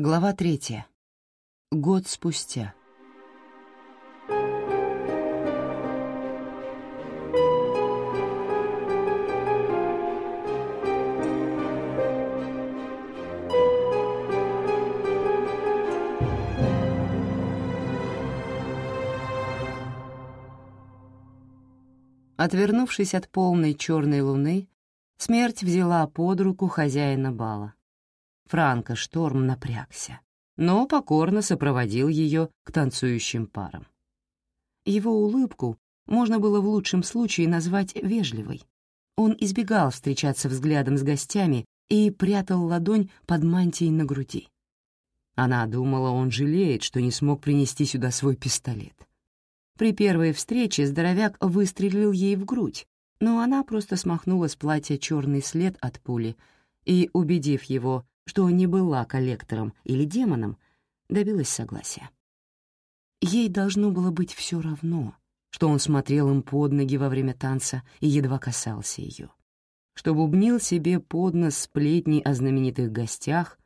Глава третья. Год спустя. Отвернувшись от полной черной луны, смерть взяла под руку хозяина бала. Франко Шторм напрягся, но покорно сопроводил ее к танцующим парам. Его улыбку можно было в лучшем случае назвать вежливой. Он избегал встречаться взглядом с гостями и прятал ладонь под мантией на груди. Она думала, он жалеет, что не смог принести сюда свой пистолет. При первой встрече здоровяк выстрелил ей в грудь, но она просто смахнула с платья черный след от пули и, убедив его, что не была коллектором или демоном, добилась согласия. Ей должно было быть все равно, что он смотрел им под ноги во время танца и едва касался ее, что бубнил себе под нос сплетни о знаменитых гостях,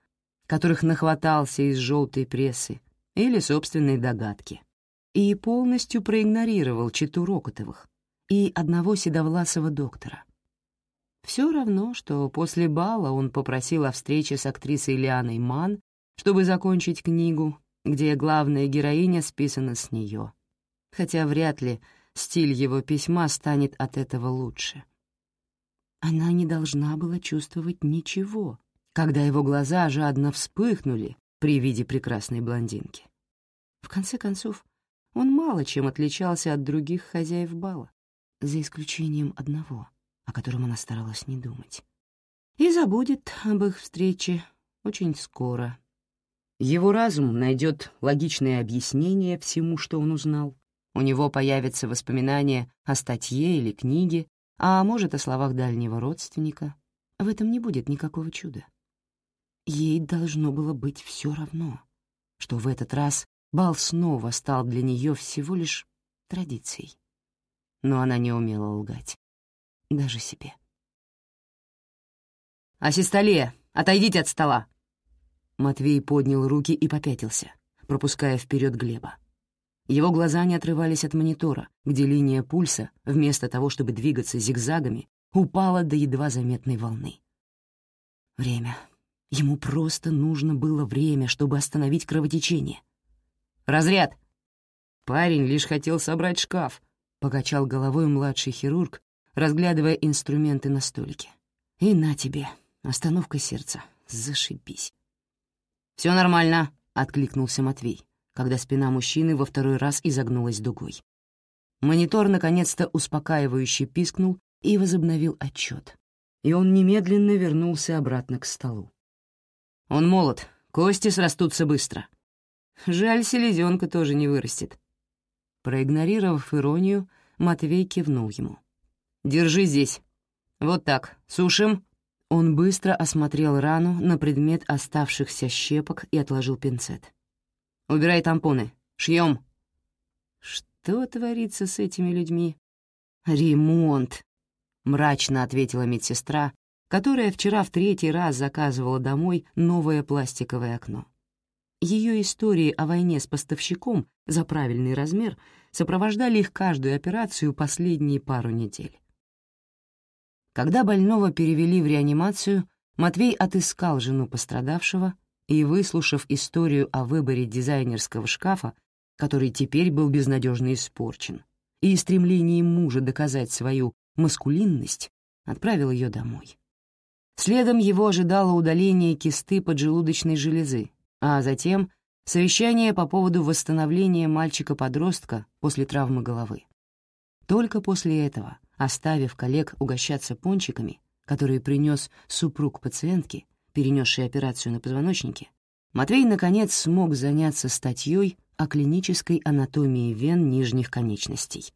которых нахватался из желтой прессы, или собственной догадки — и полностью проигнорировал читу Рокотовых и одного седовласого доктора. Все равно, что после бала он попросил о встрече с актрисой Лианой Ман, чтобы закончить книгу, где главная героиня списана с нее, хотя вряд ли стиль его письма станет от этого лучше. Она не должна была чувствовать ничего, когда его глаза жадно вспыхнули при виде прекрасной блондинки. В конце концов, он мало чем отличался от других хозяев бала, за исключением одного, о котором она старалась не думать. И забудет об их встрече очень скоро. Его разум найдет логичное объяснение всему, что он узнал. У него появятся воспоминания о статье или книге, а может, о словах дальнего родственника. В этом не будет никакого чуда. Ей должно было быть все равно, что в этот раз Бал снова стал для нее всего лишь традицией. Но она не умела лгать. Даже себе. «Асистоле, отойдите от стола!» Матвей поднял руки и попятился, пропуская вперед Глеба. Его глаза не отрывались от монитора, где линия пульса, вместо того, чтобы двигаться зигзагами, упала до едва заметной волны. Время. Ему просто нужно было время, чтобы остановить кровотечение — Разряд!» Парень лишь хотел собрать шкаф, — покачал головой младший хирург, разглядывая инструменты на столике. «И на тебе, остановка сердца, зашибись». «Все нормально», — откликнулся Матвей, когда спина мужчины во второй раз изогнулась дугой. Монитор наконец-то успокаивающе пискнул и возобновил отчет, и он немедленно вернулся обратно к столу. «Он молод, кости срастутся быстро», Жаль, селезенка тоже не вырастет. Проигнорировав иронию, Матвей кивнул ему. «Держи здесь. Вот так. Сушим». Он быстро осмотрел рану на предмет оставшихся щепок и отложил пинцет. «Убирай тампоны. Шьем». «Что творится с этими людьми?» «Ремонт», — мрачно ответила медсестра, которая вчера в третий раз заказывала домой новое пластиковое окно. Ее истории о войне с поставщиком за правильный размер сопровождали их каждую операцию последние пару недель. Когда больного перевели в реанимацию, Матвей отыскал жену пострадавшего и, выслушав историю о выборе дизайнерского шкафа, который теперь был безнадежно испорчен, и стремлении мужа доказать свою маскулинность, отправил ее домой. Следом его ожидало удаление кисты поджелудочной железы, а затем совещание по поводу восстановления мальчика-подростка после травмы головы. Только после этого, оставив коллег угощаться пончиками, которые принес супруг пациентки, перенесший операцию на позвоночнике, Матвей, наконец, смог заняться статьей о клинической анатомии вен нижних конечностей.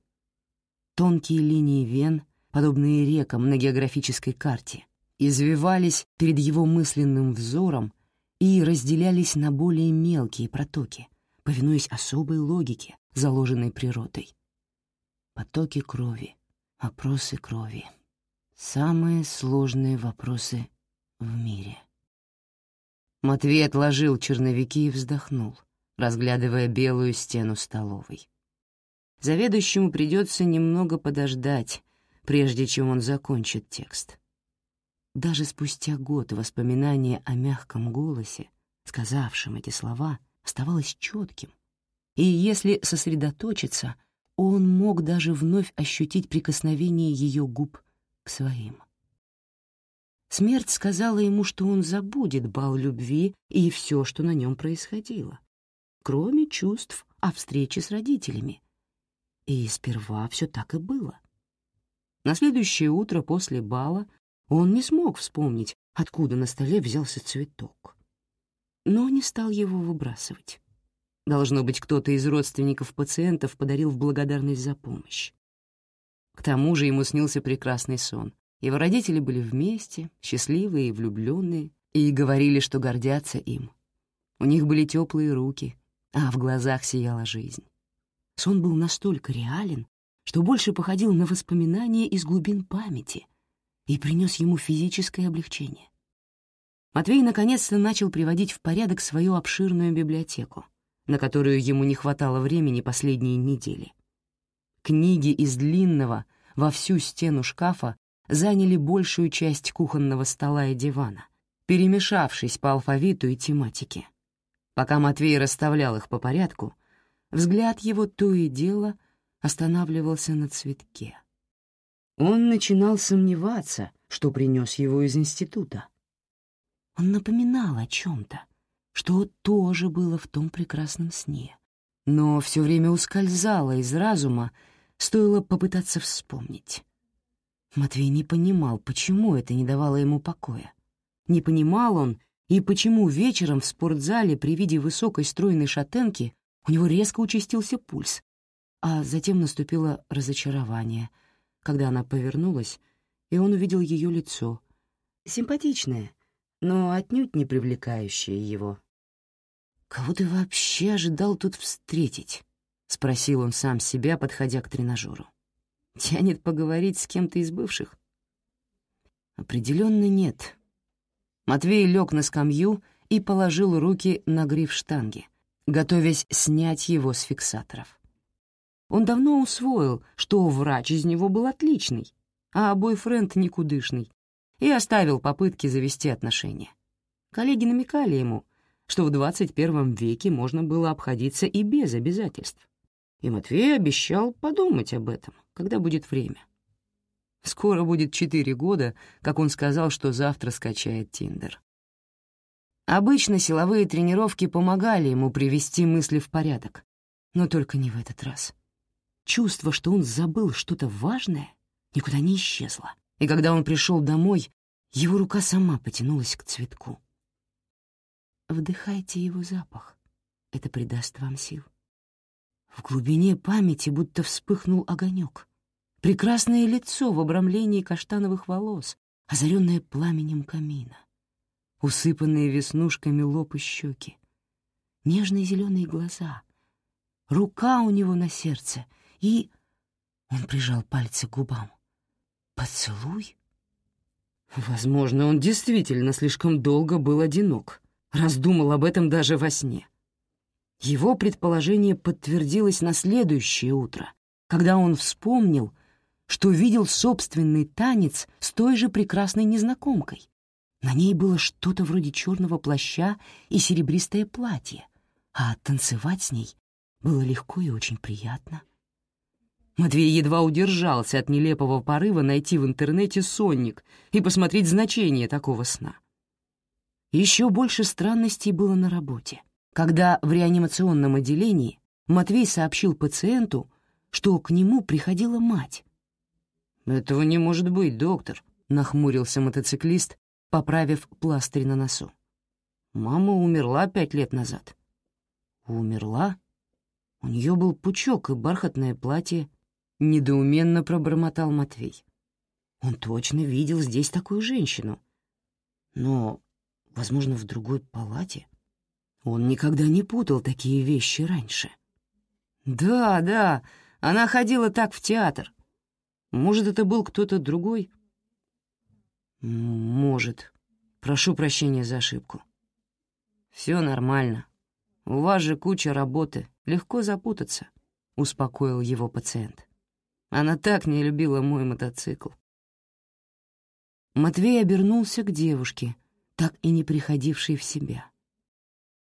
Тонкие линии вен, подобные рекам на географической карте, извивались перед его мысленным взором и разделялись на более мелкие протоки, повинуясь особой логике, заложенной природой. Потоки крови, вопросы крови. Самые сложные вопросы в мире. Матвей отложил черновики и вздохнул, разглядывая белую стену столовой. Заведующему придется немного подождать, прежде чем он закончит текст. Даже спустя год воспоминание о мягком голосе, сказавшем эти слова, оставалось четким, и если сосредоточиться, он мог даже вновь ощутить прикосновение ее губ к своим. Смерть сказала ему, что он забудет бал любви и все, что на нем происходило, кроме чувств о встрече с родителями. И сперва все так и было. На следующее утро после бала он не смог вспомнить, откуда на столе взялся цветок. Но не стал его выбрасывать. Должно быть, кто-то из родственников пациентов подарил в благодарность за помощь. К тому же ему снился прекрасный сон. Его родители были вместе, счастливые и влюбленные, и говорили, что гордятся им. У них были теплые руки, а в глазах сияла жизнь. Сон был настолько реален, что больше походил на воспоминания из глубин памяти и принес ему физическое облегчение. Матвей наконец-то начал приводить в порядок свою обширную библиотеку, на которую ему не хватало времени последние недели. Книги из длинного во всю стену шкафа заняли большую часть кухонного стола и дивана, перемешавшись по алфавиту и тематике. Пока Матвей расставлял их по порядку, взгляд его то и дело останавливался на цветке. Он начинал сомневаться, что принес его из института. Он напоминал о чем-то, что тоже было в том прекрасном сне, но все время ускользало из разума, стоило попытаться вспомнить. Матвей не понимал, почему это не давало ему покоя. Не понимал он, и почему вечером в спортзале при виде высокой стройной шатенки у него резко участился пульс, а затем наступило разочарование, когда она повернулась, и он увидел ее лицо, симпатичное, но отнюдь не привлекающее его. «Кого ты вообще ожидал тут встретить?» — спросил он сам себя, подходя к тренажеру. «Тянет поговорить с кем-то из бывших?» Определенно нет. Матвей лег на скамью и положил руки на гриф штанги, готовясь снять его с фиксаторов. Он давно усвоил, что врач из него был отличный, а бойфренд никудышный, и оставил попытки завести отношения. Коллеги намекали ему, что в 21 веке можно было обходиться и без обязательств. И Матвей обещал подумать об этом, когда будет время. Скоро будет четыре года, как он сказал, что завтра скачает Тиндер. Обычно силовые тренировки помогали ему привести мысли в порядок, но только не в этот раз. Чувство, что он забыл что-то важное, никуда не исчезло. И когда он пришел домой, его рука сама потянулась к цветку. Вдыхайте его запах. Это придаст вам сил. В глубине памяти будто вспыхнул огонек. Прекрасное лицо в обрамлении каштановых волос, озаренное пламенем камина. Усыпанные веснушками лоб и щеки. Нежные зеленые глаза. Рука у него на сердце — и... Он прижал пальцы к губам. «Поцелуй?» Возможно, он действительно слишком долго был одинок, раздумал об этом даже во сне. Его предположение подтвердилось на следующее утро, когда он вспомнил, что видел собственный танец с той же прекрасной незнакомкой. На ней было что-то вроде черного плаща и серебристое платье, а танцевать с ней было легко и очень приятно. Матвей едва удержался от нелепого порыва найти в интернете сонник и посмотреть значение такого сна. Еще больше странностей было на работе, когда в реанимационном отделении Матвей сообщил пациенту, что к нему приходила мать. «Этого не может быть, доктор», — нахмурился мотоциклист, поправив пластырь на носу. «Мама умерла пять лет назад». «Умерла?» У нее был пучок и бархатное платье, — недоуменно пробормотал Матвей. Он точно видел здесь такую женщину. Но, возможно, в другой палате. Он никогда не путал такие вещи раньше. «Да, да, она ходила так в театр. Может, это был кто-то другой?» «Может. Прошу прощения за ошибку». Все нормально. У вас же куча работы, легко запутаться», — успокоил его пациент. Она так не любила мой мотоцикл. Матвей обернулся к девушке, так и не приходившей в себя.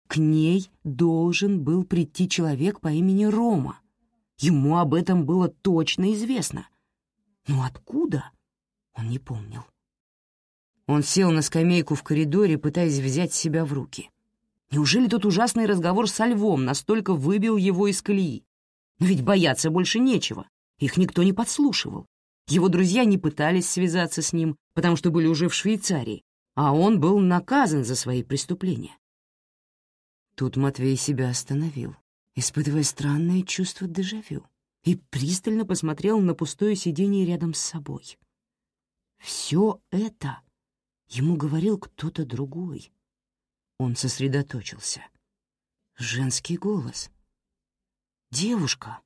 К ней должен был прийти человек по имени Рома. Ему об этом было точно известно. Но откуда? Он не помнил. Он сел на скамейку в коридоре, пытаясь взять себя в руки. Неужели тот ужасный разговор со львом настолько выбил его из колеи? Но ведь бояться больше нечего. Их никто не подслушивал. Его друзья не пытались связаться с ним, потому что были уже в Швейцарии, а он был наказан за свои преступления. Тут Матвей себя остановил, испытывая странное чувство дежавю, и пристально посмотрел на пустое сиденье рядом с собой. Все это ему говорил кто-то другой. Он сосредоточился. Женский голос. Девушка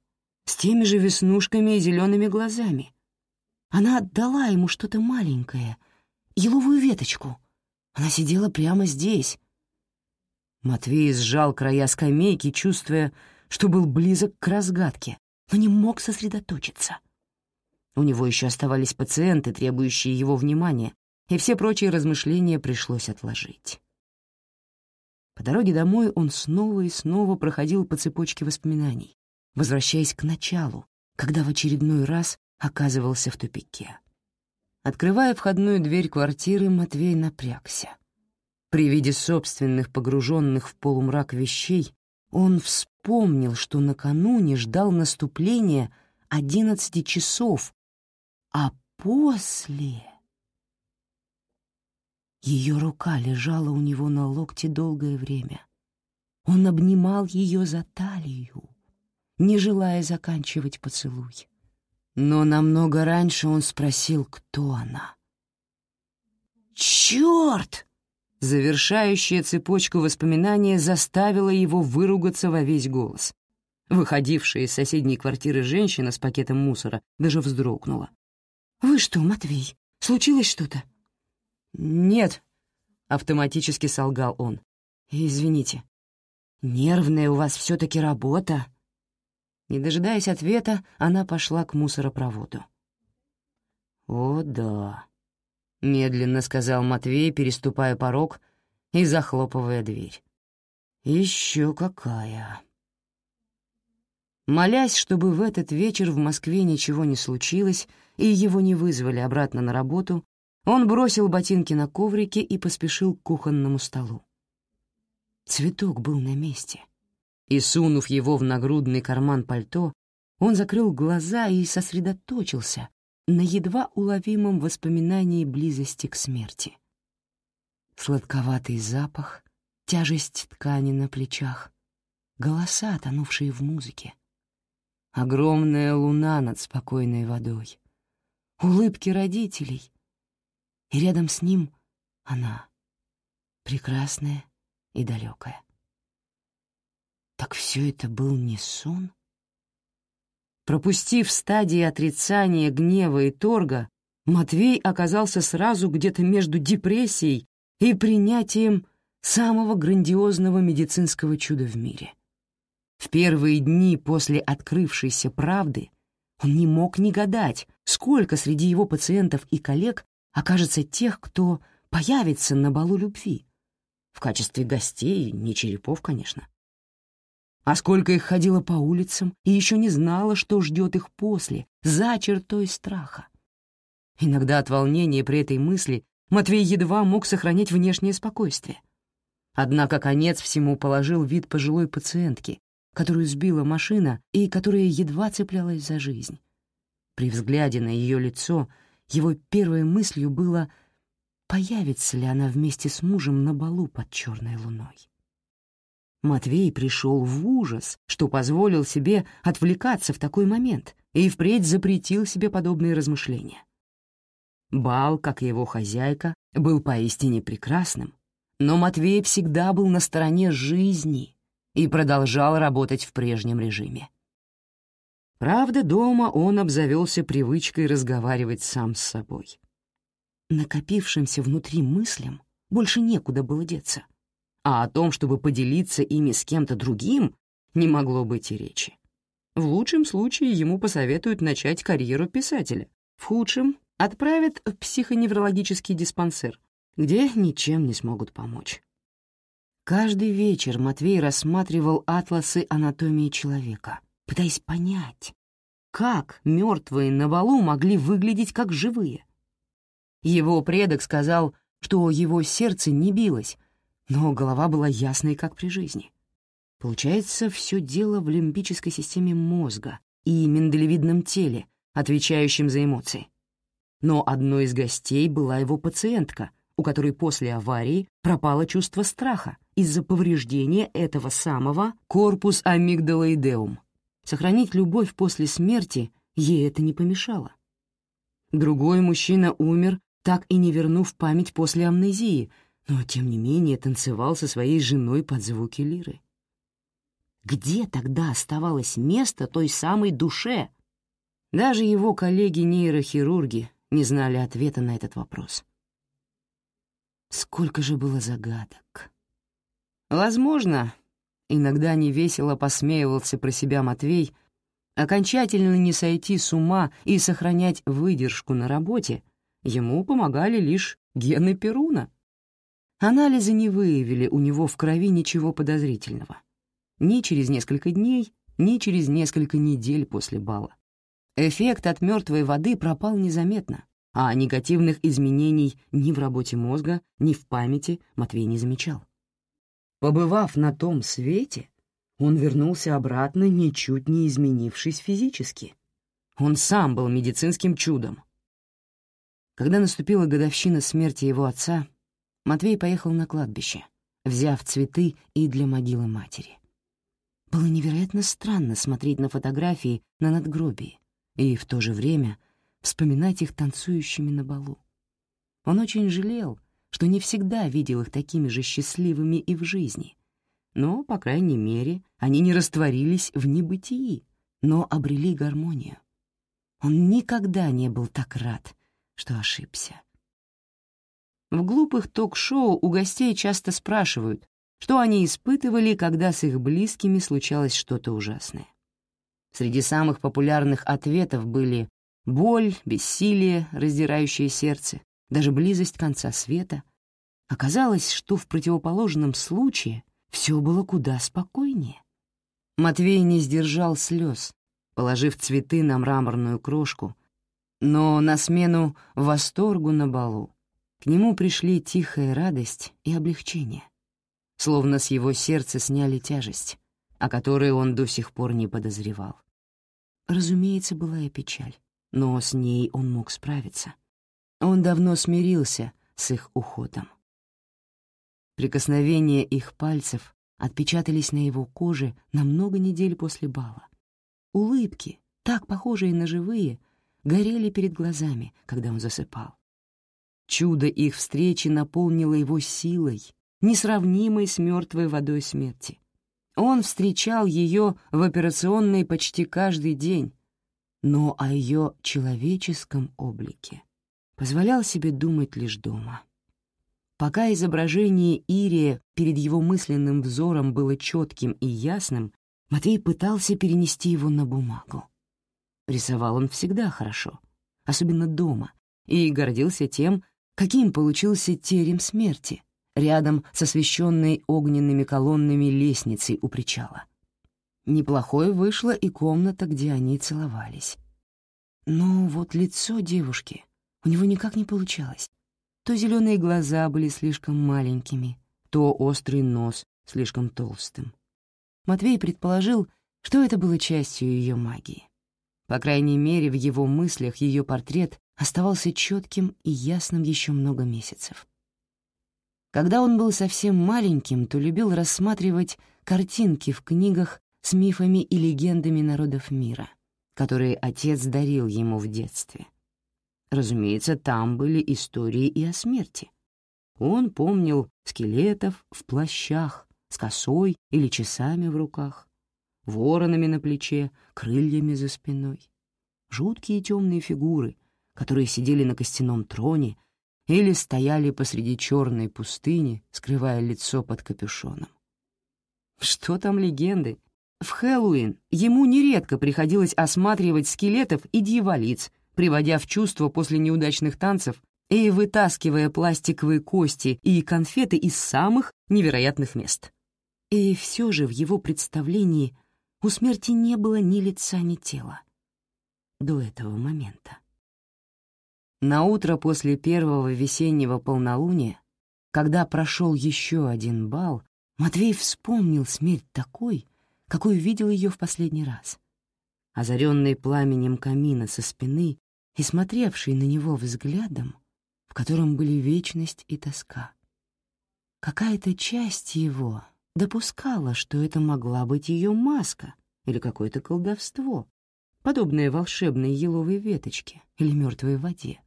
с теми же веснушками и зелеными глазами. Она отдала ему что-то маленькое, еловую веточку. Она сидела прямо здесь, Матвей сжал края скамейки, чувствуя, что был близок к разгадке, но не мог сосредоточиться. У него еще оставались пациенты, требующие его внимания, и все прочие размышления пришлось отложить. По дороге домой он снова и снова проходил по цепочке воспоминаний, возвращаясь к началу, когда в очередной раз оказывался в тупике. Открывая входную дверь квартиры, Матвей напрягся. При виде собственных погруженных в полумрак вещей он вспомнил, что накануне ждал наступления одиннадцати часов, а после... Ее рука лежала у него на локте долгое время. Он обнимал ее за талию, не желая заканчивать поцелуй. Но намного раньше он спросил, кто она. «Черт!» Завершающая цепочку воспоминания заставила его выругаться во весь голос. Выходившая из соседней квартиры женщина с пакетом мусора даже вздрогнула. «Вы что, Матвей, случилось что-то?» «Нет», — автоматически солгал он. «Извините, нервная у вас все-таки работа». Не дожидаясь ответа, она пошла к мусоропроводу. «О, да», — медленно сказал Матвей, переступая порог и захлопывая дверь. «Еще какая!» Молясь, чтобы в этот вечер в Москве ничего не случилось и его не вызвали обратно на работу, он бросил ботинки на коврике и поспешил к кухонному столу. Цветок был на месте. И, сунув его в нагрудный карман пальто, он закрыл глаза и сосредоточился, на едва уловимом воспоминании близости к смерти. Сладковатый запах, тяжесть ткани на плечах, голоса, тонувшие в музыке, огромная луна над спокойной водой, улыбки родителей, и рядом с ним она, прекрасная и далекая. Так все это был не сон? Пропустив стадии отрицания, гнева и торга, Матвей оказался сразу где-то между депрессией и принятием самого грандиозного медицинского чуда в мире. В первые дни после открывшейся правды он не мог не гадать, сколько среди его пациентов и коллег окажется тех, кто появится на балу любви. В качестве гостей, не черепов, конечно. А сколько их ходило по улицам и еще не знало, что ждет их после, за чертой страха. Иногда от волнения при этой мысли Матвей едва мог сохранять внешнее спокойствие. Однако конец всему положил вид пожилой пациентки, которую сбила машина и которая едва цеплялась за жизнь. При взгляде на ее лицо его первой мыслью было, появится ли она вместе с мужем на балу под черной луной. Матвей пришел в ужас, что позволил себе отвлекаться в такой момент и впредь запретил себе подобные размышления. Бал, как и его хозяйка, был поистине прекрасным, но Матвей всегда был на стороне жизни и продолжал работать в прежнем режиме. Правда, дома он обзавелся привычкой разговаривать сам с собой. Накопившимся внутри мыслям больше некуда было деться — а о том, чтобы поделиться ими с кем-то другим, не могло быть и речи. В лучшем случае ему посоветуют начать карьеру писателя, в худшем — отправят в психоневрологический диспансер, где ничем не смогут помочь. Каждый вечер Матвей рассматривал атласы анатомии человека, пытаясь понять, как мертвые на балу могли выглядеть как живые. Его предок сказал, что его сердце не билось, но голова была ясной, как при жизни. Получается, все дело в лимбической системе мозга и миндалевидном теле, отвечающем за эмоции. Но одной из гостей была его пациентка, у которой после аварии пропало чувство страха из-за повреждения этого самого корпус амигдалоидеум. Сохранить любовь после смерти ей это не помешало. Другой мужчина умер так и не вернув память после амнезии, но, тем не менее, танцевал со своей женой под звуки лиры. Где тогда оставалось место той самой душе? Даже его коллеги-нейрохирурги не знали ответа на этот вопрос. Сколько же было загадок. Возможно, иногда невесело посмеивался про себя Матвей, окончательно не сойти с ума и сохранять выдержку на работе — Ему помогали лишь гены Перуна. Анализы не выявили у него в крови ничего подозрительного. Ни через несколько дней, ни через несколько недель после бала. Эффект от мертвой воды пропал незаметно, а негативных изменений ни в работе мозга, ни в памяти Матвей не замечал. Побывав на том свете, он вернулся обратно, ничуть не изменившись физически. Он сам был медицинским чудом, когда наступила годовщина смерти его отца, Матвей поехал на кладбище, взяв цветы и для могилы матери. Было невероятно странно смотреть на фотографии на надгробии и в то же время вспоминать их танцующими на балу. Он очень жалел, что не всегда видел их такими же счастливыми и в жизни, но, по крайней мере, они не растворились в небытии, но обрели гармонию. Он никогда не был так рад, что ошибся. В глупых ток-шоу у гостей часто спрашивают, что они испытывали, когда с их близкими случалось что-то ужасное. Среди самых популярных ответов были боль, бессилие, раздирающее сердце, даже близость конца света. Оказалось, что в противоположном случае все было куда спокойнее. Матвей не сдержал слез, положив цветы на мраморную крошку, но на смену восторгу на балу к нему пришли тихая радость и облегчение, словно с его сердца сняли тяжесть, о которой он до сих пор не подозревал. Разумеется, была и печаль, но с ней он мог справиться. Он давно смирился с их уходом. Прикосновения их пальцев отпечатались на его коже на много недель после бала. Улыбки, так похожие на живые, горели перед глазами, когда он засыпал. Чудо их встречи наполнило его силой, несравнимой с мертвой водой смерти. Он встречал ее в операционной почти каждый день, но о ее человеческом облике позволял себе думать лишь дома. Пока изображение Ирия перед его мысленным взором было четким и ясным, Матвей пытался перенести его на бумагу. Рисовал он всегда хорошо, особенно дома, и гордился тем, каким получился терем смерти, рядом с освещенной огненными колоннами лестницей у причала. Неплохой вышла и комната, где они целовались. Но вот лицо девушки у него никак не получалось. То зеленые глаза были слишком маленькими, то острый нос слишком толстым. Матвей предположил, что это было частью ее магии. По крайней мере, в его мыслях ее портрет оставался четким и ясным еще много месяцев. Когда он был совсем маленьким, то любил рассматривать картинки в книгах с мифами и легендами народов мира, которые отец дарил ему в детстве. Разумеется, там были истории и о смерти. Он помнил скелетов в плащах, с косой или часами в руках, воронами на плече, крыльями за спиной. Жуткие темные фигуры, которые сидели на костяном троне или стояли посреди черной пустыни, скрывая лицо под капюшоном. Что там легенды? В Хэллоуин ему нередко приходилось осматривать скелетов и дьяволиц, приводя в чувство после неудачных танцев и вытаскивая пластиковые кости и конфеты из самых невероятных мест. И все же в его представлении у смерти не было ни лица, ни тела. До этого момента. На утро после первого весеннего полнолуния, когда прошел еще один бал, Матвей вспомнил смерть такой, какой видел ее в последний раз. Озаренный пламенем камина со спины и смотревший на него взглядом, в котором были вечность и тоска. Какая-то часть его допускала, что это могла быть ее маска или какое-то колдовство, подобное волшебной еловой веточке или мертвой воде.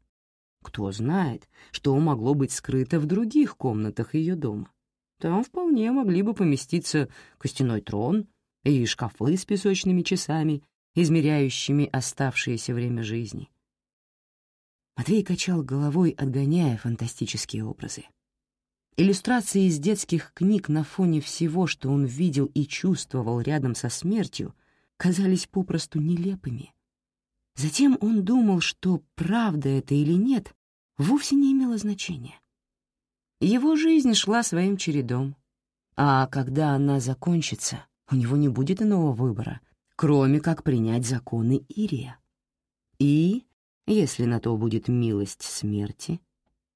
Кто знает, что могло быть скрыто в других комнатах ее дома. Там вполне могли бы поместиться костяной трон и шкафы с песочными часами, измеряющими оставшееся время жизни. Матвей качал головой, отгоняя фантастические образы. Иллюстрации из детских книг на фоне всего, что он видел и чувствовал рядом со смертью, казались попросту нелепыми. Затем он думал, что правда это или нет, вовсе не имело значения. Его жизнь шла своим чередом, а когда она закончится, у него не будет иного выбора, кроме как принять законы Ирия. И, если на то будет милость смерти,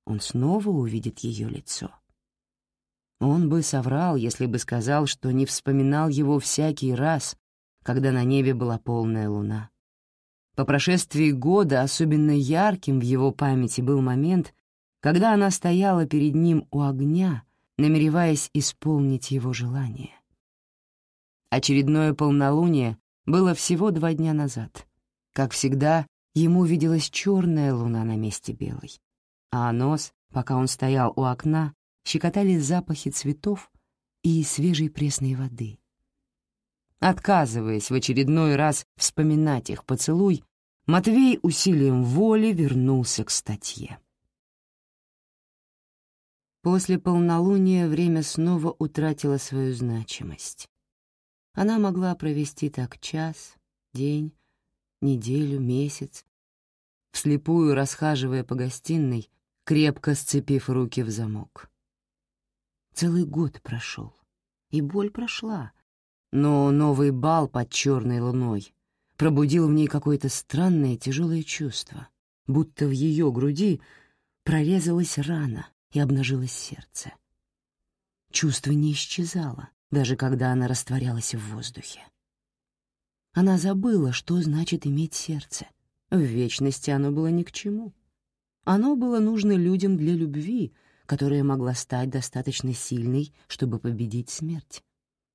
он снова увидит ее лицо. Он бы соврал, если бы сказал, что не вспоминал его всякий раз, когда на небе была полная луна. По прошествии года особенно ярким в его памяти был момент, когда она стояла перед ним у огня, намереваясь исполнить его желание. Очередное полнолуние было всего два дня назад. Как всегда, ему виделась черная луна на месте белой, а нос, пока он стоял у окна, щекотали запахи цветов и свежей пресной воды. Отказываясь в очередной раз вспоминать их поцелуй, Матвей усилием воли вернулся к статье. После полнолуния время снова утратило свою значимость. Она могла провести так час, день, неделю, месяц, вслепую расхаживая по гостиной, крепко сцепив руки в замок. Целый год прошел, и боль прошла, но новый бал под черной луной пробудил в ней какое-то странное тяжелое чувство, будто в ее груди прорезалась рана и обнажилось сердце. Чувство не исчезало, даже когда она растворялась в воздухе. Она забыла, что значит иметь сердце. В вечности оно было ни к чему. Оно было нужно людям для любви, которая могла стать достаточно сильной, чтобы победить смерть.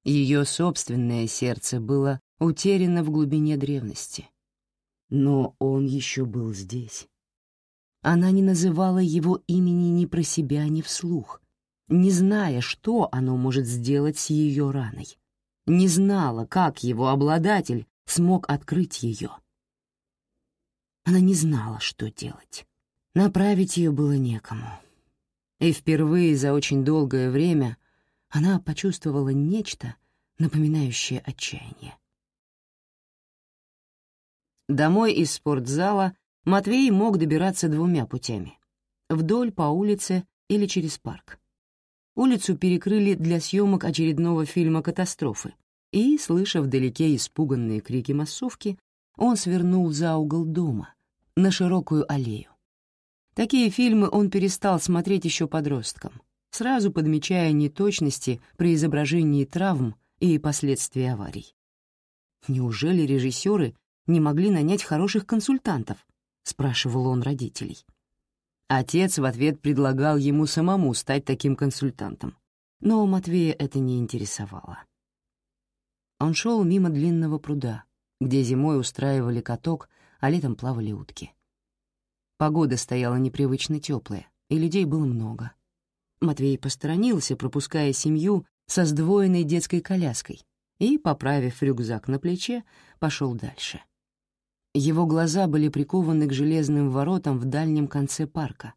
Ее собственное сердце было утеряно в глубине древности. Но он еще был здесь. Она не называла его имени ни про себя, ни вслух, не зная, что оно может сделать с ее раной. Не знала, как его обладатель смог открыть ее. Она не знала, что делать. Направить ее было некому. И впервые за очень долгое время она почувствовала нечто, напоминающее отчаяние. Домой из спортзала Матвей мог добираться двумя путями — вдоль по улице или через парк. Улицу перекрыли для съемок очередного фильма «Катастрофы», и, слыша вдалеке испуганные крики массовки, он свернул за угол дома, на широкую аллею. Такие фильмы он перестал смотреть еще подростком, сразу подмечая неточности при изображении травм и последствий аварий. Неужели режиссеры не могли нанять хороших консультантов? спрашивал он родителей. Отец в ответ предлагал ему самому стать таким консультантом, но Матвея это не интересовало. Он шел мимо длинного пруда, где зимой устраивали каток, а летом плавали утки. Погода стояла непривычно теплая, и людей было много. Матвей посторонился, пропуская семью со сдвоенной детской коляской, и, поправив рюкзак на плече, пошел дальше. Его глаза были прикованы к железным воротам в дальнем конце парка,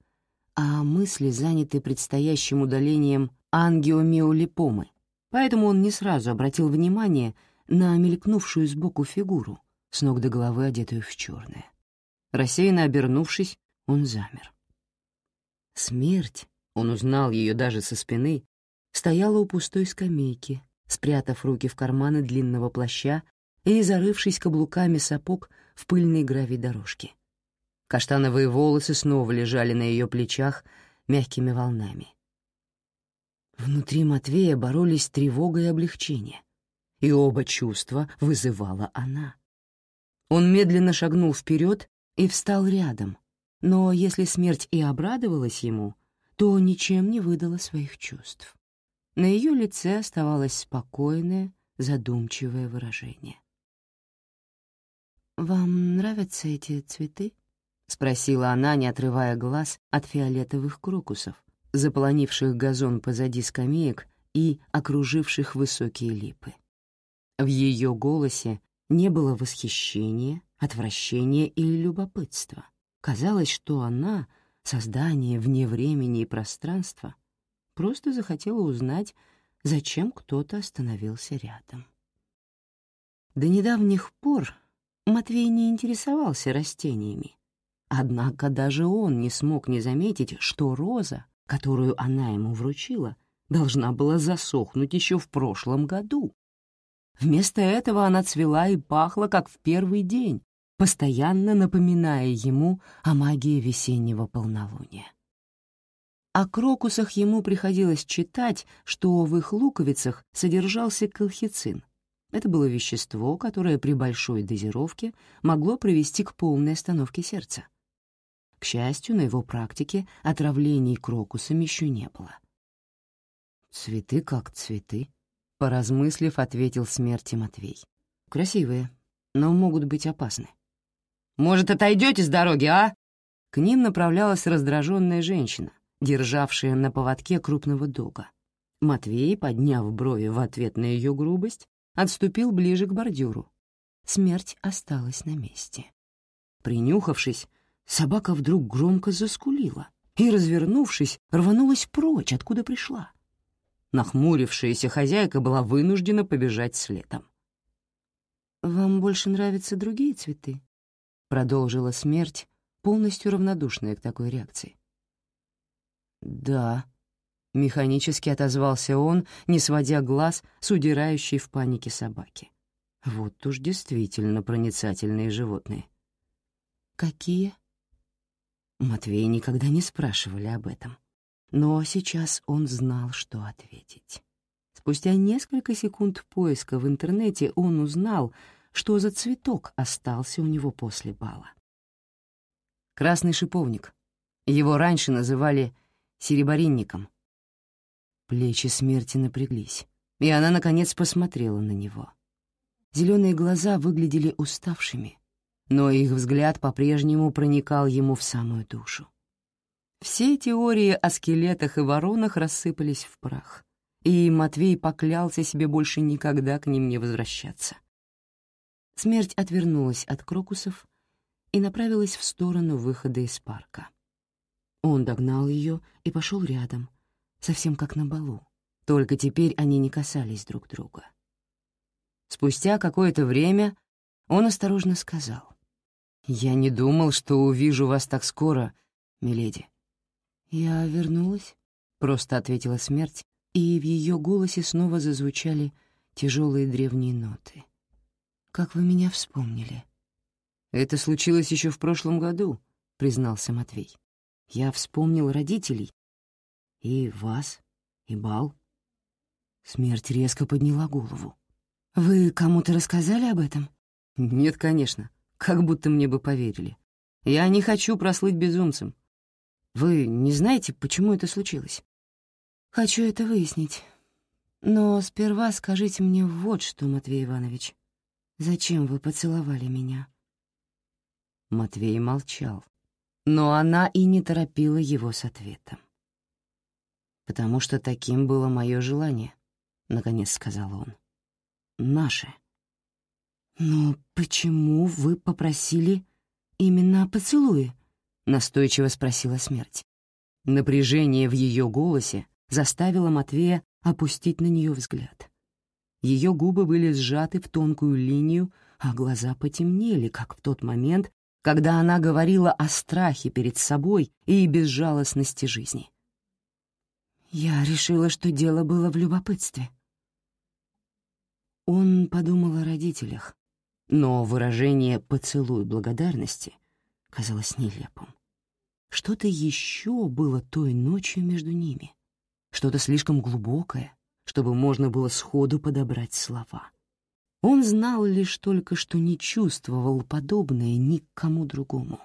а мысли заняты предстоящим удалением ангиомиолипомы, поэтому он не сразу обратил внимание на мелькнувшую сбоку фигуру, с ног до головы одетую в черное. Рассеянно обернувшись, он замер. Смерть, он узнал ее даже со спины, стояла у пустой скамейки, спрятав руки в карманы длинного плаща и зарывшись каблуками сапог в пыльной гравий дорожки. Каштановые волосы снова лежали на ее плечах мягкими волнами. Внутри Матвея боролись тревога и облегчение, и оба чувства вызывала она. Он медленно шагнул вперед и встал рядом, но если смерть и обрадовалась ему, то ничем не выдала своих чувств. На ее лице оставалось спокойное, задумчивое выражение. «Вам нравятся эти цветы?» — спросила она, не отрывая глаз от фиолетовых крокусов, заполонивших газон позади скамеек и окруживших высокие липы. В ее голосе не было восхищения, отвращения или любопытства. Казалось, что она, создание вне времени и пространства, просто захотела узнать, зачем кто-то остановился рядом. До недавних пор Матвей не интересовался растениями, Однако даже он не смог не заметить, что роза, которую она ему вручила, должна была засохнуть еще в прошлом году. Вместо этого она цвела и пахла, как в первый день, постоянно напоминая ему о магии весеннего полнолуния. О крокусах ему приходилось читать, что в их луковицах содержался колхицин. Это было вещество, которое при большой дозировке могло привести к полной остановке сердца. К счастью, на его практике отравлений крокусами еще не было. «Цветы как цветы», — поразмыслив, ответил смерти Матвей. «Красивые, но могут быть опасны». «Может, отойдете с дороги, а?» К ним направлялась раздраженная женщина, державшая на поводке крупного дога. Матвей, подняв брови в ответ на ее грубость, отступил ближе к бордюру. Смерть осталась на месте. Принюхавшись, собака вдруг громко заскулила и, развернувшись, рванулась прочь, откуда пришла. Нахмурившаяся хозяйка была вынуждена побежать следом. «Вам больше нравятся другие цветы?» — продолжила смерть, полностью равнодушная к такой реакции. «Да», — механически отозвался он, не сводя глаз с удирающей в панике собаки. «Вот уж действительно проницательные животные». «Какие?» Матвея никогда не спрашивали об этом. Но сейчас он знал, что ответить. Спустя несколько секунд поиска в интернете он узнал, что за цветок остался у него после бала. Красный шиповник. Его раньше называли серебринником. Плечи смерти напряглись, и она, наконец, посмотрела на него. Зеленые глаза выглядели уставшими, но их взгляд по-прежнему проникал ему в самую душу. Все теории о скелетах и воронах рассыпались в прах, и Матвей поклялся себе больше никогда к ним не возвращаться. Смерть отвернулась от крокусов и направилась в сторону выхода из парка. Он догнал ее и пошел рядом, совсем как на балу, только теперь они не касались друг друга. Спустя какое-то время он осторожно сказал. «Я не думал, что увижу вас так скоро, миледи». «Я вернулась», — просто ответила смерть, и в ее голосе снова зазвучали тяжелые древние ноты. «Как вы меня вспомнили?» «Это случилось еще в прошлом году», — признался Матвей. «Я вспомнил родителей. И вас, и бал». Смерть резко подняла голову. «Вы кому-то рассказали об этом?» «Нет, конечно. Как будто мне бы поверили. Я не хочу прослыть безумцем. Вы не знаете, почему это случилось? Хочу это выяснить. Но сперва скажите мне вот что, Матвей Иванович. Зачем вы поцеловали меня? Матвей молчал, но она и не торопила его с ответом. «Потому что таким было мое желание», — наконец сказал он. «Наше». «Но почему вы попросили именно о поцелуе?» — настойчиво спросила смерть. Напряжение в ее голосе заставило Матвея опустить на нее взгляд. Ее губы были сжаты в тонкую линию, а глаза потемнели, как в тот момент, когда она говорила о страхе перед собой и безжалостности жизни. Я решила, что дело было в любопытстве. Он подумал о родителях, но выражение «поцелуй благодарности» казалось нелепым. Что-то еще было той ночью между ними, что-то слишком глубокое, чтобы можно было сходу подобрать слова. Он знал лишь только, что не чувствовал подобное ни к кому другому.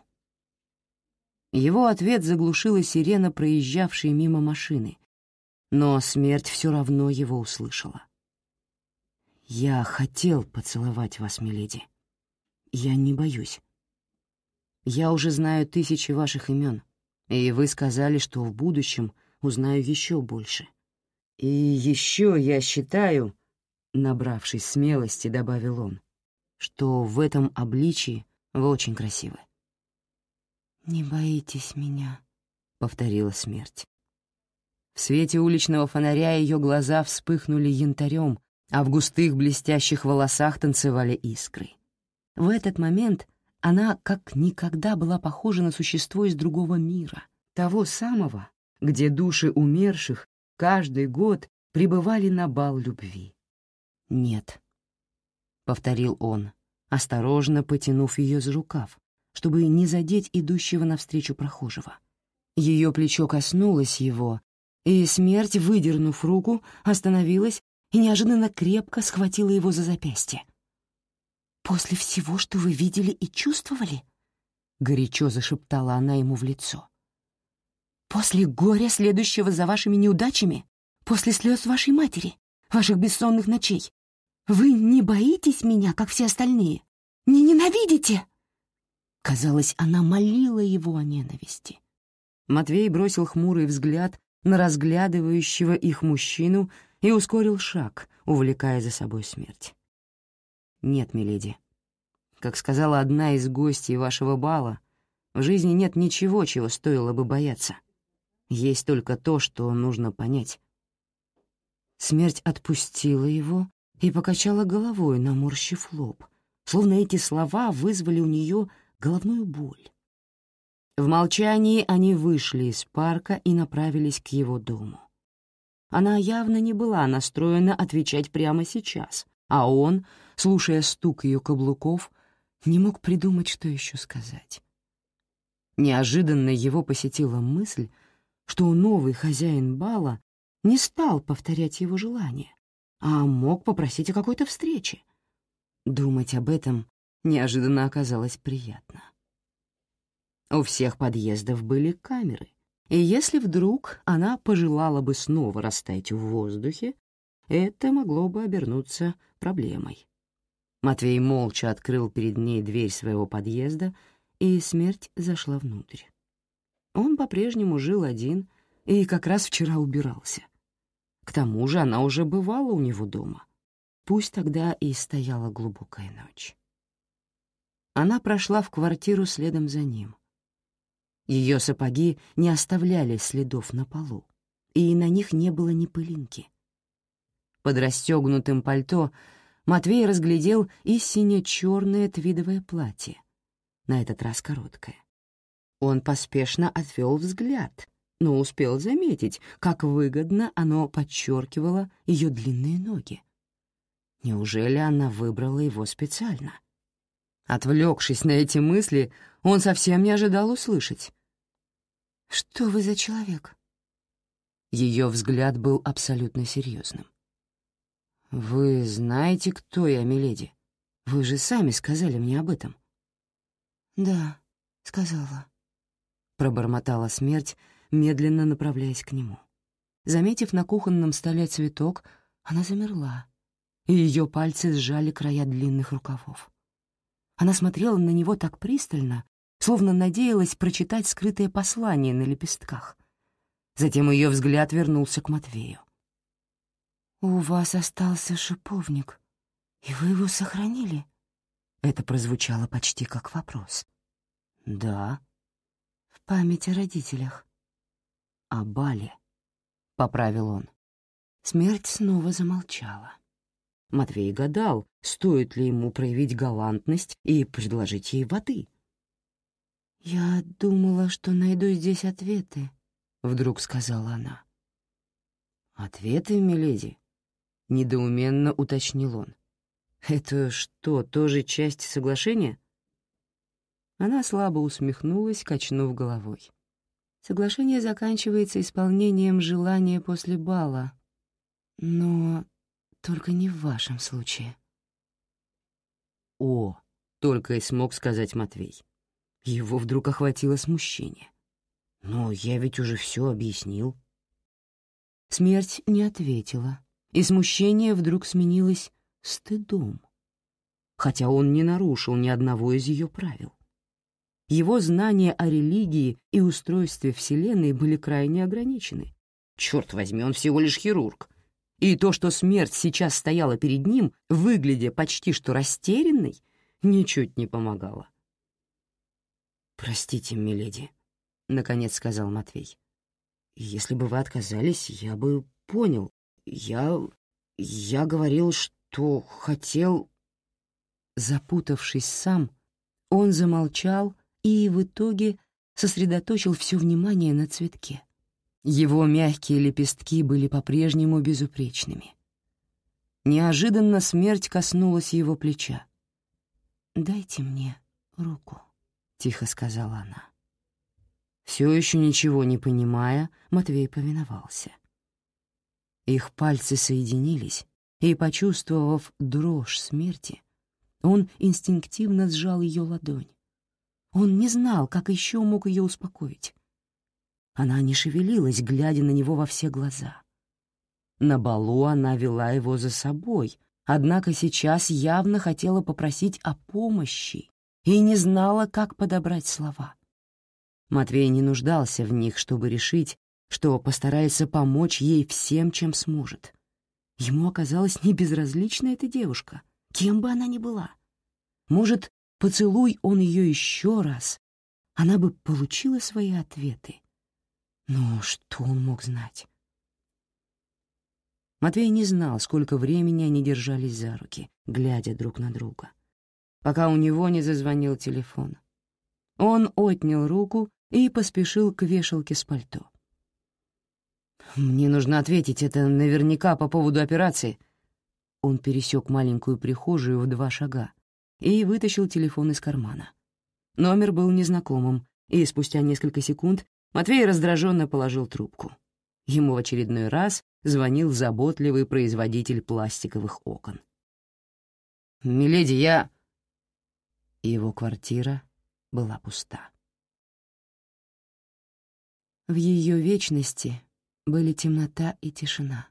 Его ответ заглушила сирена, проезжавшей мимо машины, но смерть все равно его услышала. «Я хотел поцеловать вас, миледи. Я не боюсь. Я уже знаю тысячи ваших имен, и вы сказали, что в будущем узнаю еще больше. И еще я считаю, набравшись смелости, добавил он, что в этом обличии вы очень красивы. «Не боитесь меня», — повторила смерть. В свете уличного фонаря ее глаза вспыхнули янтарем, а в густых блестящих волосах танцевали искры. В этот момент она как никогда была похожа на существо из другого мира, того самого, где души умерших каждый год пребывали на бал любви. «Нет», — повторил он, осторожно потянув ее за рукав, чтобы не задеть идущего навстречу прохожего. Ее плечо коснулось его, и смерть, выдернув руку, остановилась и неожиданно крепко схватила его за запястье. «После всего, что вы видели и чувствовали?» — горячо зашептала она ему в лицо. «После горя, следующего за вашими неудачами? После слез вашей матери, ваших бессонных ночей? Вы не боитесь меня, как все остальные? Не ненавидите?» Казалось, она молила его о ненависти. Матвей бросил хмурый взгляд на разглядывающего их мужчину и ускорил шаг, увлекая за собой смерть. «Нет, миледи. Как сказала одна из гостей вашего бала, в жизни нет ничего, чего стоило бы бояться. Есть только то, что нужно понять». Смерть отпустила его и покачала головой, наморщив лоб, словно эти слова вызвали у нее головную боль. В молчании они вышли из парка и направились к его дому. Она явно не была настроена отвечать прямо сейчас, а он, слушая стук ее каблуков, не мог придумать, что еще сказать. Неожиданно его посетила мысль, что новый хозяин бала не стал повторять его желание, а мог попросить о какой-то встрече. Думать об этом неожиданно оказалось приятно. У всех подъездов были камеры, и если вдруг она пожелала бы снова растаять в воздухе, это могло бы обернуться проблемой. Матвей молча открыл перед ней дверь своего подъезда, и смерть зашла внутрь. Он по-прежнему жил один и как раз вчера убирался. К тому же она уже бывала у него дома. Пусть тогда и стояла глубокая ночь. Она прошла в квартиру следом за ним. Ее сапоги не оставляли следов на полу, и на них не было ни пылинки. Под расстегнутым пальто Матвей разглядел и сине-черное твидовое платье, на этот раз короткое. Он поспешно отвел взгляд, но успел заметить, как выгодно оно подчеркивало ее длинные ноги. Неужели она выбрала его специально? Отвлекшись на эти мысли, он совсем не ожидал услышать. «Что вы за человек?» Ее взгляд был абсолютно серьезным. «Вы знаете, кто я, миледи? Вы же сами сказали мне об этом». «Да, сказала», — пробормотала смерть, медленно направляясь к нему. Заметив на кухонном столе цветок, она замерла, и ее пальцы сжали края длинных рукавов. Она смотрела на него так пристально, словно надеялась прочитать скрытое послание на лепестках. Затем ее взгляд вернулся к Матвею. «У вас остался шиповник, и вы его сохранили?» Это прозвучало почти как вопрос. «Да». «В память о родителях». о бале», — поправил он. Смерть снова замолчала. Матвей гадал, стоит ли ему проявить галантность и предложить ей воды. «Я думала, что найду здесь ответы», — вдруг сказала она. «Ответы, миледи?» — недоуменно уточнил он. «Это что, тоже часть соглашения?» Она слабо усмехнулась, качнув головой. Соглашение заканчивается исполнением желания после бала, но только не в вашем случае. «О!» — только и смог сказать Матвей. Его вдруг охватило смущение. «Но я ведь уже все объяснил». Смерть не ответила, и смущение вдруг сменилось стыдом, хотя он не нарушил ни одного из ее правил. Его знания о религии и устройстве Вселенной были крайне ограничены. Черт возьми, он всего лишь хирург. И то, что смерть сейчас стояла перед ним, выглядя почти что растерянной, ничуть не помогало. «Простите, миледи», — наконец сказал Матвей. «Если бы вы отказались, я бы понял. Я... я говорил, что хотел...» Запутавшись сам, он замолчал и в итоге сосредоточил все внимание на цветке. Его мягкие лепестки были по-прежнему безупречными. Неожиданно смерть коснулась его плеча. «Дайте мне руку», — тихо сказала она. Все еще ничего не понимая, Матвей повиновался. Их пальцы соединились, и, почувствовав дрожь смерти, он инстинктивно сжал ее ладонь. Он не знал, как еще мог ее успокоить. Она не шевелилась, глядя на него во все глаза. На балу она вела его за собой, однако сейчас явно хотела попросить о помощи и не знала, как подобрать слова. Матвей не нуждался в них, чтобы решить, что постарается помочь ей всем, чем сможет. Ему оказалась небезразлична эта девушка, кем бы она ни была. Может, поцелуй он ее еще раз, она бы получила свои ответы. Но что он мог знать? Матвей не знал, сколько времени они держались за руки, глядя друг на друга, пока у него не зазвонил телефон. Он отнял руку и поспешил к вешалке с пальто. «Мне нужно ответить, это наверняка по поводу операции». Он пересек маленькую прихожую в два шага и вытащил телефон из кармана. Номер был незнакомым, и спустя несколько секунд Матвей раздраженно положил трубку. Ему в очередной раз звонил заботливый производитель пластиковых окон. «Миледи, я...» Его квартира была пуста. В ее вечности были темнота и тишина.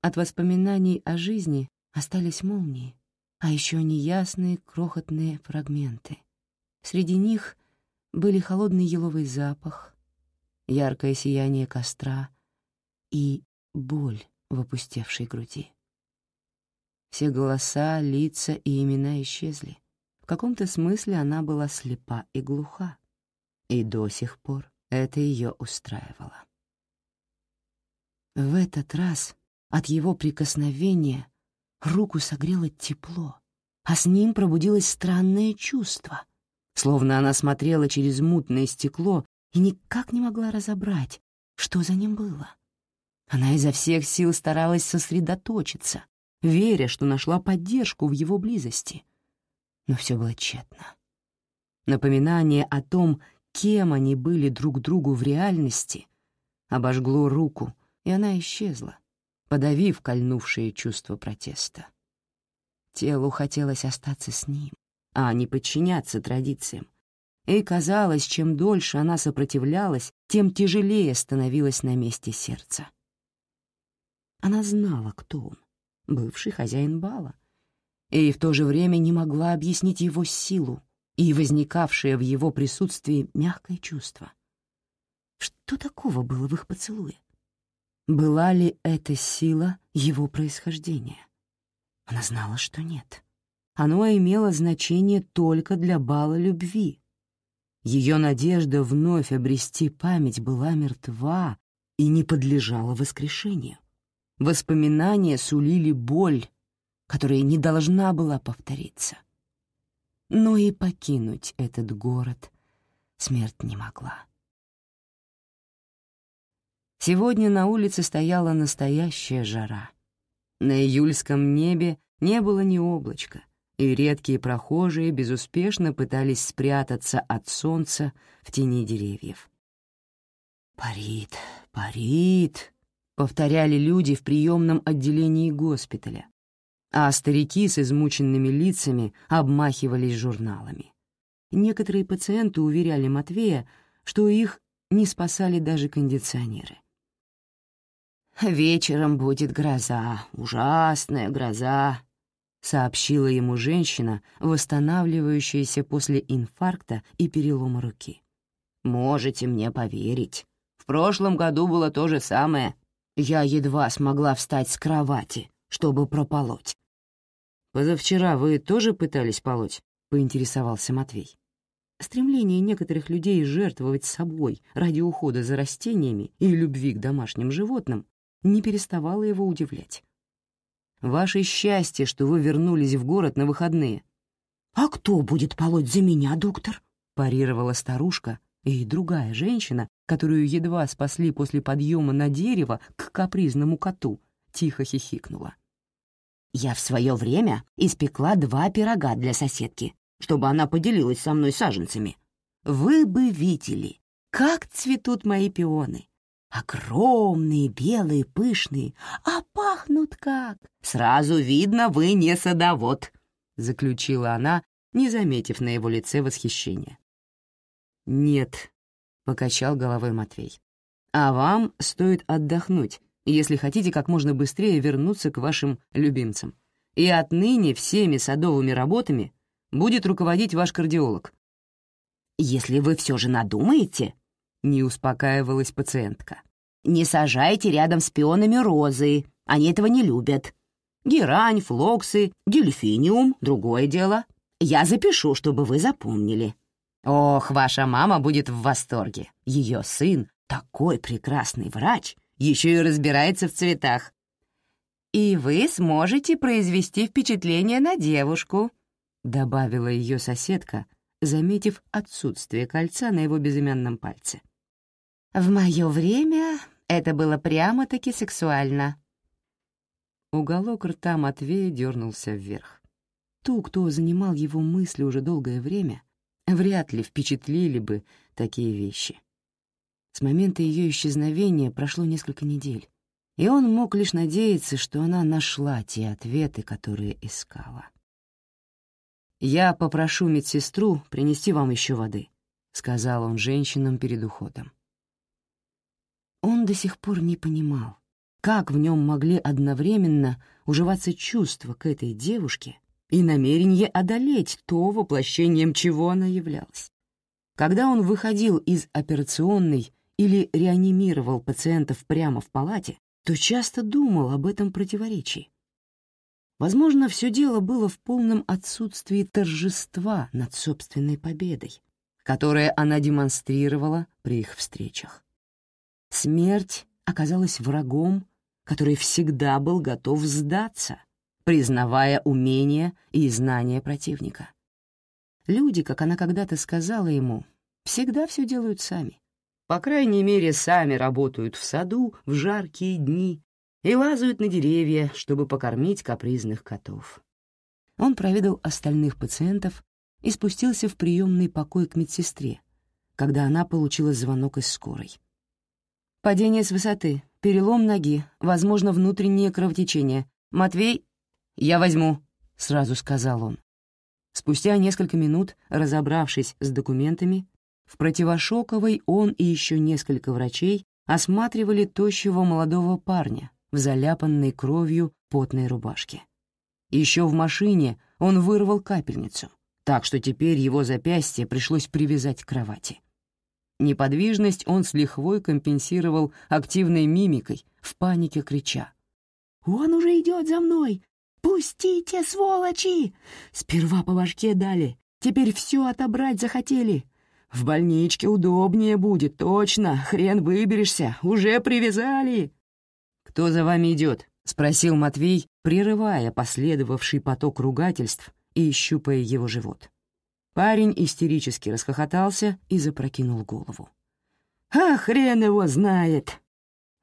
От воспоминаний о жизни остались молнии, а еще неясные крохотные фрагменты. Среди них были холодный еловый запах, яркое сияние костра и боль в опустевшей груди. Все голоса, лица и имена исчезли. В каком-то смысле она была слепа и глуха, и до сих пор это ее устраивало. В этот раз от его прикосновения руку согрело тепло, а с ним пробудилось странное чувство, словно она смотрела через мутное стекло и никак не могла разобрать, что за ним было. Она изо всех сил старалась сосредоточиться, веря, что нашла поддержку в его близости. Но все было тщетно. Напоминание о том, кем они были друг другу в реальности, обожгло руку, и она исчезла, подавив кольнувшее чувство протеста. Телу хотелось остаться с ним, а не подчиняться традициям. И казалось, чем дольше она сопротивлялась, тем тяжелее становилось на месте сердца. Она знала, кто он, бывший хозяин бала, и в то же время не могла объяснить его силу, и возникавшее в его присутствии мягкое чувство. Что такого было в их поцелуе? Была ли эта сила его происхождения? Она знала, что нет. Оно имело значение только для бала любви. Ее надежда вновь обрести память была мертва, и не подлежала воскрешению. Воспоминания сулили боль, которая не должна была повториться. Но и покинуть этот город смерть не могла. Сегодня на улице стояла настоящая жара. На июльском небе не было ни облачка, и редкие прохожие безуспешно пытались спрятаться от солнца в тени деревьев. «Парит, парит», — повторяли люди в приемном отделении госпиталя, а старики с измученными лицами обмахивались журналами. Некоторые пациенты уверяли Матвея, что их не спасали даже кондиционеры. «Вечером будет гроза, ужасная гроза», — сообщила ему женщина, восстанавливающаяся после инфаркта и перелома руки. «Можете мне поверить. В прошлом году было то же самое. Я едва смогла встать с кровати, чтобы прополоть». «Позавчера вы тоже пытались полоть?» — поинтересовался Матвей. Стремление некоторых людей жертвовать собой ради ухода за растениями и любви к домашним животным не переставало его удивлять. «Ваше счастье, что вы вернулись в город на выходные». «А кто будет полоть за меня, доктор?» — парировала старушка, и другая женщина, которую едва спасли после подъема на дерево к капризному коту, тихо хихикнула. «Я в свое время испекла два пирога для соседки, чтобы она поделилась со мной саженцами. Вы бы видели, как цветут мои пионы. Огромные, белые, пышные, а пахнут как. Сразу видно, вы не садовод, — заключила она, не заметив на его лице восхищения. «Нет», — покачал головой Матвей. «А вам стоит отдохнуть, если хотите как можно быстрее вернуться к вашим любимцам. И отныне всеми садовыми работами будет руководить ваш кардиолог». «Если вы все же надумаете», — не успокаивалась пациентка, «не сажайте рядом с пионами розы, они этого не любят. Герань, флоксы, дельфиниум — другое дело. Я запишу, чтобы вы запомнили». «Ох, ваша мама будет в восторге. Ее сын — такой прекрасный врач, еще и разбирается в цветах. И вы сможете произвести впечатление на девушку», добавила ее соседка, заметив отсутствие кольца на его безымянном пальце. «В мое время это было прямо-таки сексуально». Уголок рта Матвея дернулся вверх. Ту, кто занимал его мысли уже долгое время, вряд ли впечатлили бы такие вещи. С момента ее исчезновения прошло несколько недель, и он мог лишь надеяться, что она нашла те ответы, которые искала. «Я попрошу медсестру принести вам еще воды», — сказал он женщинам перед уходом. Он до сих пор не понимал, как в нем могли одновременно уживаться чувства к этой девушке и намерение одолеть то, воплощением чего она являлась. Когда он выходил из операционной или реанимировал пациентов прямо в палате, то часто думал об этом противоречии. Возможно, все дело было в полном отсутствии торжества над собственной победой, которое она демонстрировала при их встречах. Смерть оказалась врагом, который всегда был готов сдаться, признавая умения и знания противника. Люди, как она когда-то сказала ему, всегда все делают сами. По крайней мере, сами работают в саду в жаркие дни и лазают на деревья, чтобы покормить капризных котов. Он проведал остальных пациентов и спустился в приемный покой к медсестре, когда она получила звонок из скорой. «Падение с высоты, перелом ноги, возможно, внутреннее кровотечение. Матвей...» «Я возьму», — сразу сказал он. Спустя несколько минут, разобравшись с документами, в противошоковой он и еще несколько врачей осматривали тощего молодого парня, в заляпанной кровью потной рубашке. Еще в машине он вырвал капельницу, так что теперь его запястье пришлось привязать к кровати. Неподвижность он с лихвой компенсировал активной мимикой, в панике крича. «Он уже идет за мной! Пустите, сволочи! Сперва по башке дали, теперь все отобрать захотели! В больничке удобнее будет, точно. Хрен выберешься. Уже привязали. «Кто за вами идет?» — спросил Матвей, прерывая последовавший поток ругательств и щупая его живот. Парень истерически расхохотался и запрокинул голову. «А хрен его знает!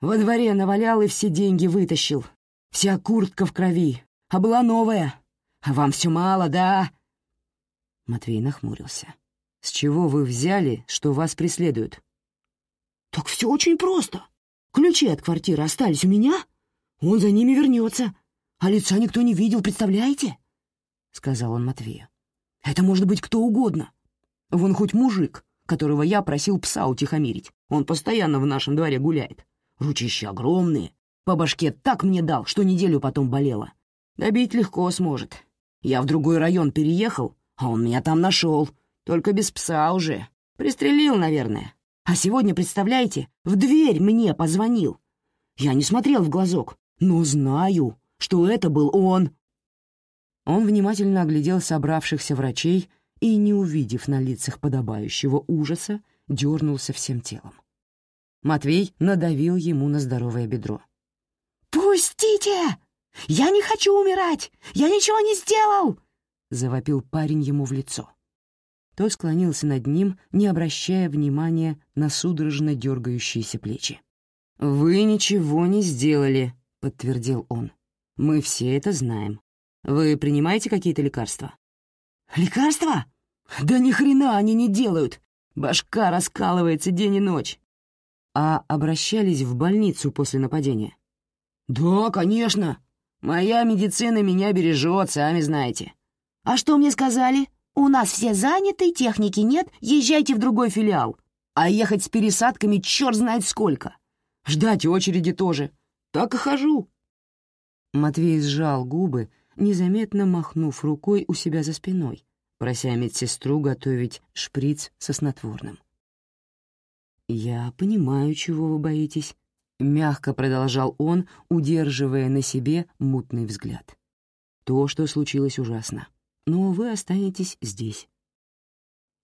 Во дворе навалял и все деньги вытащил. Вся куртка в крови, а была новая. А вам все мало, да?» Матвей нахмурился. «С чего вы взяли, что вас преследуют?» «Так все очень просто. Ключи от квартиры остались у меня. Он за ними вернется. А лица никто не видел, представляете?» — сказал он Матвею. «Это может быть кто угодно. Вон хоть мужик, которого я просил пса утихомирить. Он постоянно в нашем дворе гуляет. Ручища огромные. По башке так мне дал, что неделю потом болело. Добить легко сможет. Я в другой район переехал, а он меня там нашел. Только без пса уже. Пристрелил, наверное. А сегодня, представляете, в дверь мне позвонил. Я не смотрел в глазок, но знаю, что это был он. Он внимательно оглядел собравшихся врачей и, не увидев на лицах подобающего ужаса, дернулся всем телом. Матвей надавил ему на здоровое бедро. «Пустите! Я не хочу умирать! Я ничего не сделал!» — завопил парень ему в лицо. Тот склонился над ним, не обращая внимания на судорожно дергающиеся плечи. «Вы ничего не сделали», — подтвердил он. «Мы все это знаем. Вы принимаете какие-то лекарства?» «Лекарства? Да ни хрена они не делают! Башка раскалывается день и ночь!» «А обращались в больницу после нападения?» «Да, конечно. Моя медицина меня бережет, сами знаете». «А что мне сказали?» «У нас все заняты, техники нет, езжайте в другой филиал. А ехать с пересадками черт знает сколько. Ждать очереди тоже. Так и хожу». Матвей сжал губы, незаметно махнув рукой у себя за спиной, прося медсестру готовить шприц со снотворным. «Я понимаю, чего вы боитесь», — мягко продолжал он, удерживая на себе мутный взгляд. «То, что случилось, ужасно но вы останетесь здесь».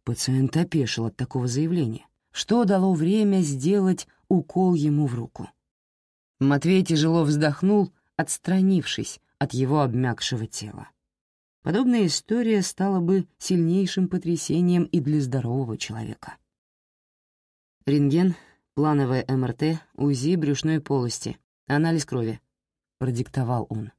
Пациент опешил от такого заявления, что дало время сделать укол ему в руку. Матвей тяжело вздохнул, отстранившись от его обмякшего тела. Подобная история стала бы сильнейшим потрясением и для здорового человека. Рентген, плановое МРТ, УЗИ брюшной полости, анализ крови, — продиктовал он.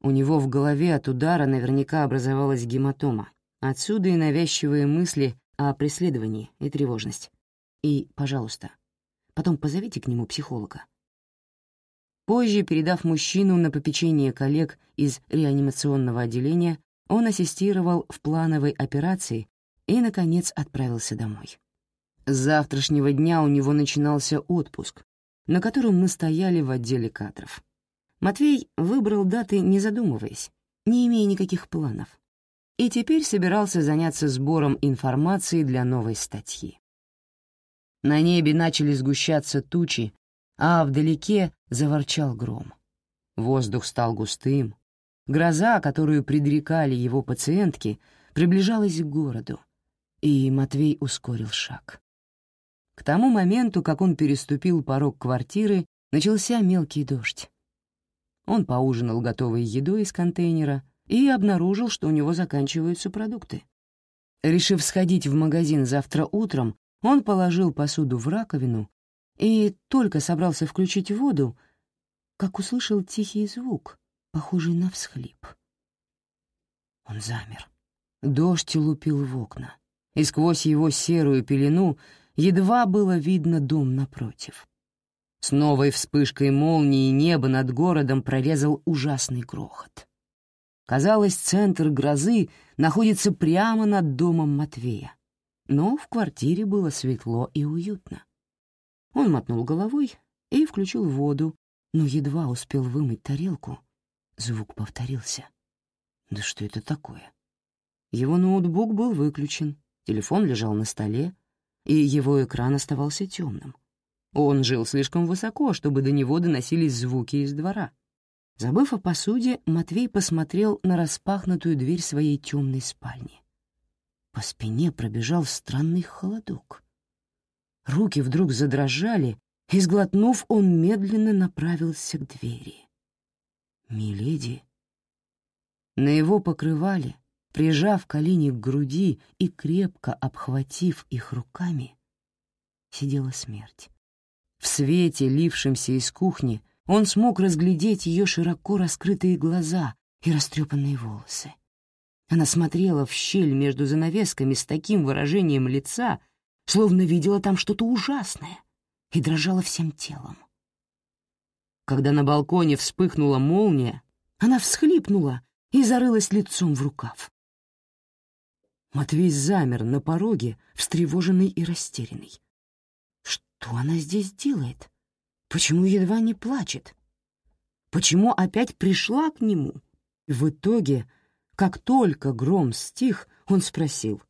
У него в голове от удара наверняка образовалась гематома. Отсюда и навязчивые мысли о преследовании и тревожность. И, пожалуйста, потом позовите к нему психолога. Позже, передав мужчину на попечение коллег из реанимационного отделения, он ассистировал в плановой операции и, наконец, отправился домой. С завтрашнего дня у него начинался отпуск, на котором мы стояли в отделе кадров. Матвей выбрал даты, не задумываясь, не имея никаких планов, и теперь собирался заняться сбором информации для новой статьи. На небе начали сгущаться тучи, а вдалеке заворчал гром. Воздух стал густым. Гроза, которую предрекали его пациентки, приближалась к городу, и Матвей ускорил шаг. К тому моменту, как он переступил порог квартиры, начался мелкий дождь. Он поужинал готовой едой из контейнера и обнаружил, что у него заканчиваются продукты. Решив сходить в магазин завтра утром, он положил посуду в раковину и только собрался включить воду, как услышал тихий звук, похожий на всхлип. Он замер. Дождь лупил в окна, и сквозь его серую пелену едва было видно дом напротив. С новой вспышкой молнии небо над городом прорезал ужасный грохот. Казалось, центр грозы находится прямо над домом Матвея. Но в квартире было светло и уютно. Он мотнул головой и включил воду, но едва успел вымыть тарелку. Звук повторился. Да что это такое? Его ноутбук был выключен, телефон лежал на столе, и его экран оставался темным. Он жил слишком высоко, чтобы до него доносились звуки из двора. Забыв о посуде, Матвей посмотрел на распахнутую дверь своей темной спальни. По спине пробежал странный холодок. Руки вдруг задрожали, и, сглотнув, он медленно направился к двери. «Миледи!» На его покрывале, прижав колени к груди и крепко обхватив их руками, сидела смерть. В свете, лившемся из кухни, он смог разглядеть ее широко раскрытые глаза и растрепанные волосы. Она смотрела в щель между занавесками с таким выражением лица, словно видела там что-то ужасное, и дрожала всем телом. Когда на балконе вспыхнула молния, она всхлипнула и зарылась лицом в рукав. Матвей замер на пороге, встревоженный и растерянный. Что она здесь делает? Почему едва не плачет? Почему опять пришла к нему? В итоге, как только гром стих, он спросил.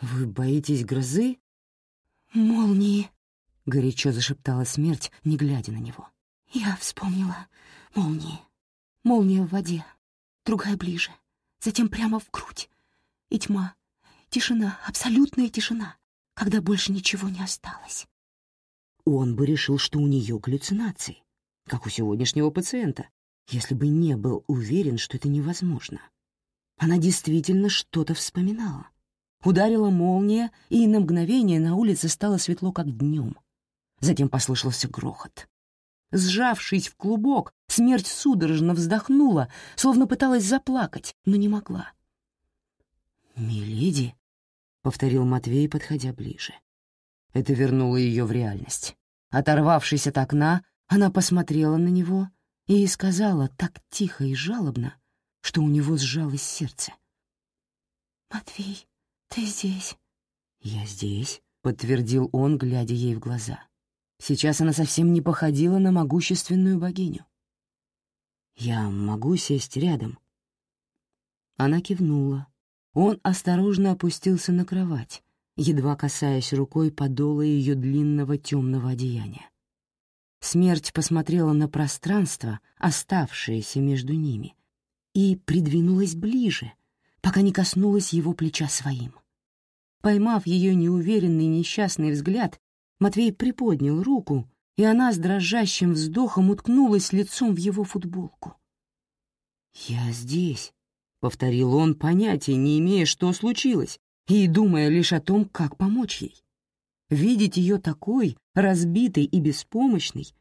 «Вы боитесь грозы?» «Молнии», — горячо зашептала смерть, не глядя на него. «Я вспомнила молнии. Молния в воде, другая ближе, затем прямо в грудь. И тьма, тишина, абсолютная тишина, когда больше ничего не осталось. Он бы решил, что у нее галлюцинации, как у сегодняшнего пациента, если бы не был уверен, что это невозможно. Она действительно что-то вспоминала. Ударила молния, и на мгновение на улице стало светло, как днем. Затем послышался грохот. Сжавшись в клубок, смерть судорожно вздохнула, словно пыталась заплакать, но не могла. «Миледи», — повторил Матвей, подходя ближе. Это вернуло ее в реальность. Оторвавшись от окна, она посмотрела на него и сказала так тихо и жалобно, что у него сжалось сердце. «Матвей, ты здесь?» «Я здесь», — подтвердил он, глядя ей в глаза. Сейчас она совсем не походила на могущественную богиню. «Я могу сесть рядом?» Она кивнула. Он осторожно опустился на кровать, едва касаясь рукой подола ее длинного темного одеяния. Смерть посмотрела на пространство, оставшееся между ними, и придвинулась ближе, пока не коснулась его плеча своим. Поймав ее неуверенный несчастный взгляд, Матвей приподнял руку, и она с дрожащим вздохом уткнулась лицом в его футболку. «Я здесь», — повторил он, понятия не имея, что случилось, и думая лишь о том, как помочь ей. Видеть ее такой, разбитой и беспомощной,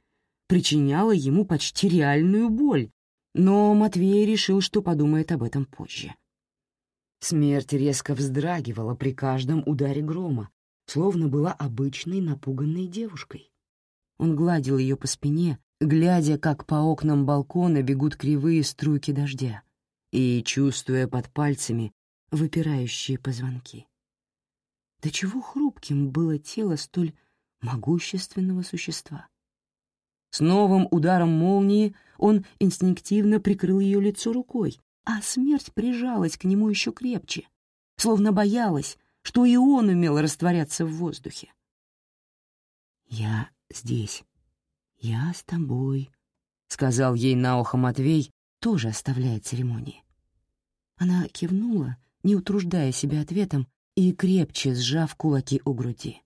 причиняло ему почти реальную боль, но Матвей решил, что подумает об этом позже. Смерть резко вздрагивала при каждом ударе грома, словно была обычной напуганной девушкой. Он гладил ее по спине, глядя, как по окнам балкона бегут кривые струйки дождя, и чувствуя под пальцами выпирающие позвонки. До чего хрупким было тело столь могущественного существа. С новым ударом молнии он инстинктивно прикрыл ее лицо рукой, а смерть прижалась к нему еще крепче, словно боялась, что и он умел растворяться в воздухе. «Я здесь. Я с тобой», — сказал ей на ухо Матвей, тоже оставляя церемонии. Она кивнула, не утруждая себя ответом и крепче сжав кулаки у груди.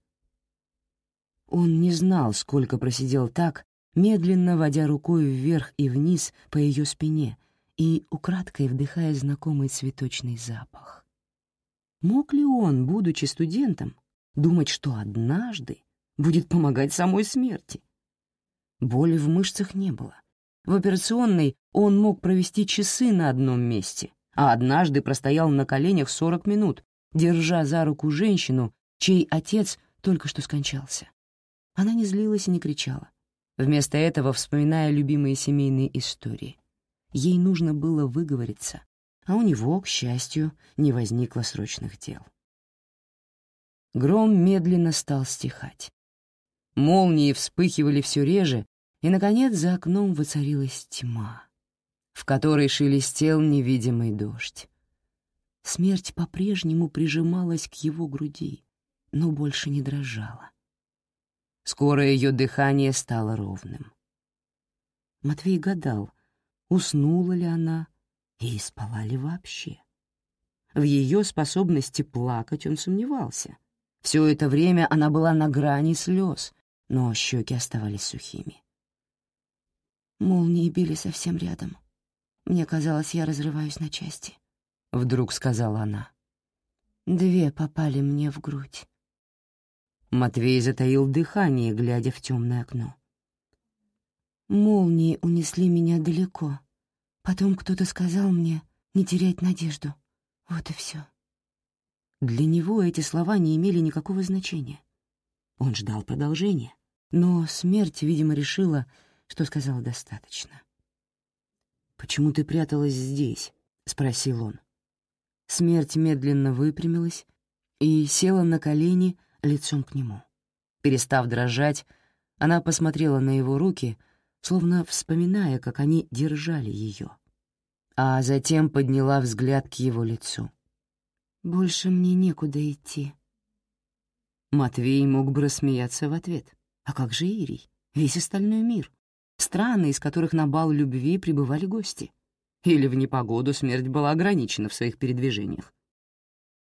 Он не знал, сколько просидел так, медленно водя рукой вверх и вниз по ее спине и украдкой вдыхая знакомый цветочный запах. Мог ли он, будучи студентом, думать, что однажды будет помогать самой смерти? Боли в мышцах не было. В операционной он мог провести часы на одном месте, а однажды простоял на коленях 40 минут, держа за руку женщину, чей отец только что скончался. Она не злилась и не кричала, вместо этого вспоминая любимые семейные истории. Ей нужно было выговориться, а у него, к счастью, не возникло срочных дел. Гром медленно стал стихать. Молнии вспыхивали все реже, и, наконец, за окном воцарилась тьма, в которой шелестел невидимый дождь. Смерть по-прежнему прижималась к его груди, но больше не дрожала. Скоро ее дыхание стало ровным. Матвей гадал, уснула ли она и спала ли вообще. в ее способности плакать он сомневался. Все это время она была на грани слез, но щеки оставались сухими. Молнии били совсем рядом. Мне казалось, я разрываюсь на части. Вдруг сказала она. Две попали мне в грудь. Матвей затаил дыхание, глядя в темное окно. Молнии унесли меня далеко. Потом кто-то сказал мне не терять надежду. Вот и все. Для него эти слова не имели никакого значения. Он ждал продолжения, но смерть, видимо, решила, что сказала достаточно. «Почему ты пряталась здесь?» — спросил он. Смерть медленно выпрямилась и села на колени лицом к нему. Перестав дрожать, она посмотрела на его руки, словно вспоминая, как они держали ее, а затем подняла взгляд к его лицу. «Больше мне некуда идти». Матвей мог бы рассмеяться в ответ. А как же Ирий? Весь остальной мир. Страны, из которых на бал любви прибывали гости. Или в непогоду смерть была ограничена в своих передвижениях.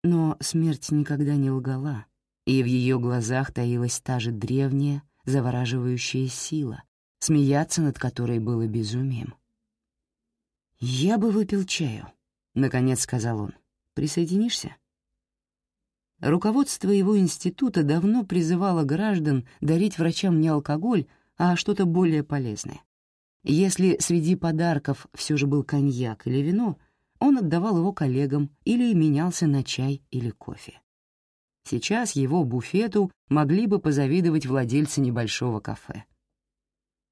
Но смерть никогда не лгала, и в ее глазах таилась та же древняя, завораживающая сила, смеяться над которой было безумием. «Я бы выпил чаю», — наконец сказал он. «Присоединишься?» Руководство его института давно призывало граждан дарить врачам не алкоголь, а что-то более полезное. Если среди подарков все же был коньяк или вино, он отдавал его коллегам или менялся на чай или кофе. Сейчас его буфету могли бы позавидовать владельцы небольшого кафе.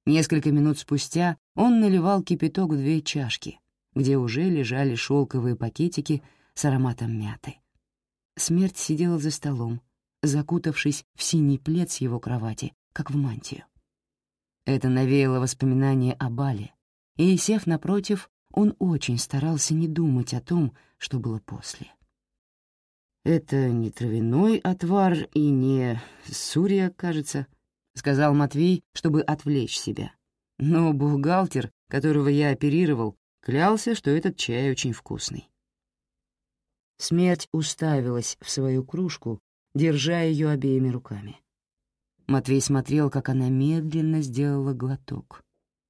Несколько минут спустя он наливал кипяток в две чашки, где уже лежали шелковые пакетики с ароматом мяты. Смерть сидела за столом, закутавшись в синий плед с его кровати, как в мантию. Это навеяло воспоминания о Бале, и, сев напротив, он очень старался не думать о том, что было после. «Это не травяной отвар и не сурья, кажется», — сказал Матвей, чтобы отвлечь себя. Но бухгалтер, которого я оперировал, клялся, что этот чай очень вкусный. Смерть уставилась в свою кружку, держа ее обеими руками. Матвей смотрел, как она медленно сделала глоток,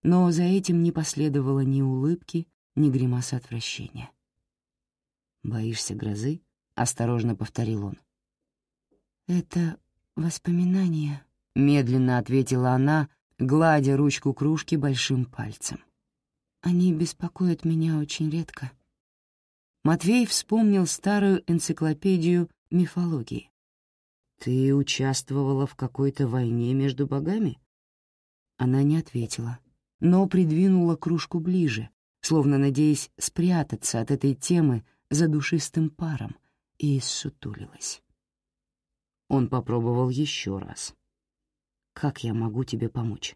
но за этим не последовало ни улыбки, ни гримасы отвращения. «Боишься грозы?» — осторожно повторил он. «Это воспоминания», — медленно ответила она, гладя ручку кружки большим пальцем. «Они беспокоят меня очень редко. Матвей вспомнил старую энциклопедию мифологии. «Ты участвовала в какой-то войне между богами?» Она не ответила, но придвинула кружку ближе, словно надеясь спрятаться от этой темы за душистым паром, и ссутулилась. Он попробовал еще раз. «Как я могу тебе помочь?»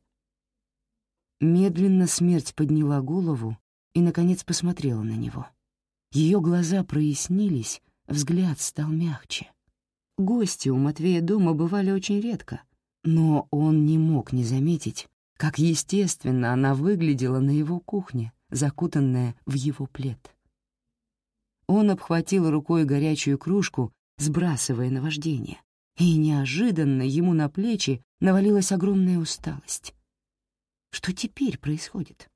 Медленно смерть подняла голову и, наконец, посмотрела на него. Ее глаза прояснились, взгляд стал мягче. Гости у Матвея дома бывали очень редко, но он не мог не заметить, как естественно она выглядела на его кухне, закутанная в его плед. Он обхватил рукой горячую кружку, сбрасывая наваждение, и неожиданно ему на плечи навалилась огромная усталость. Что теперь происходит?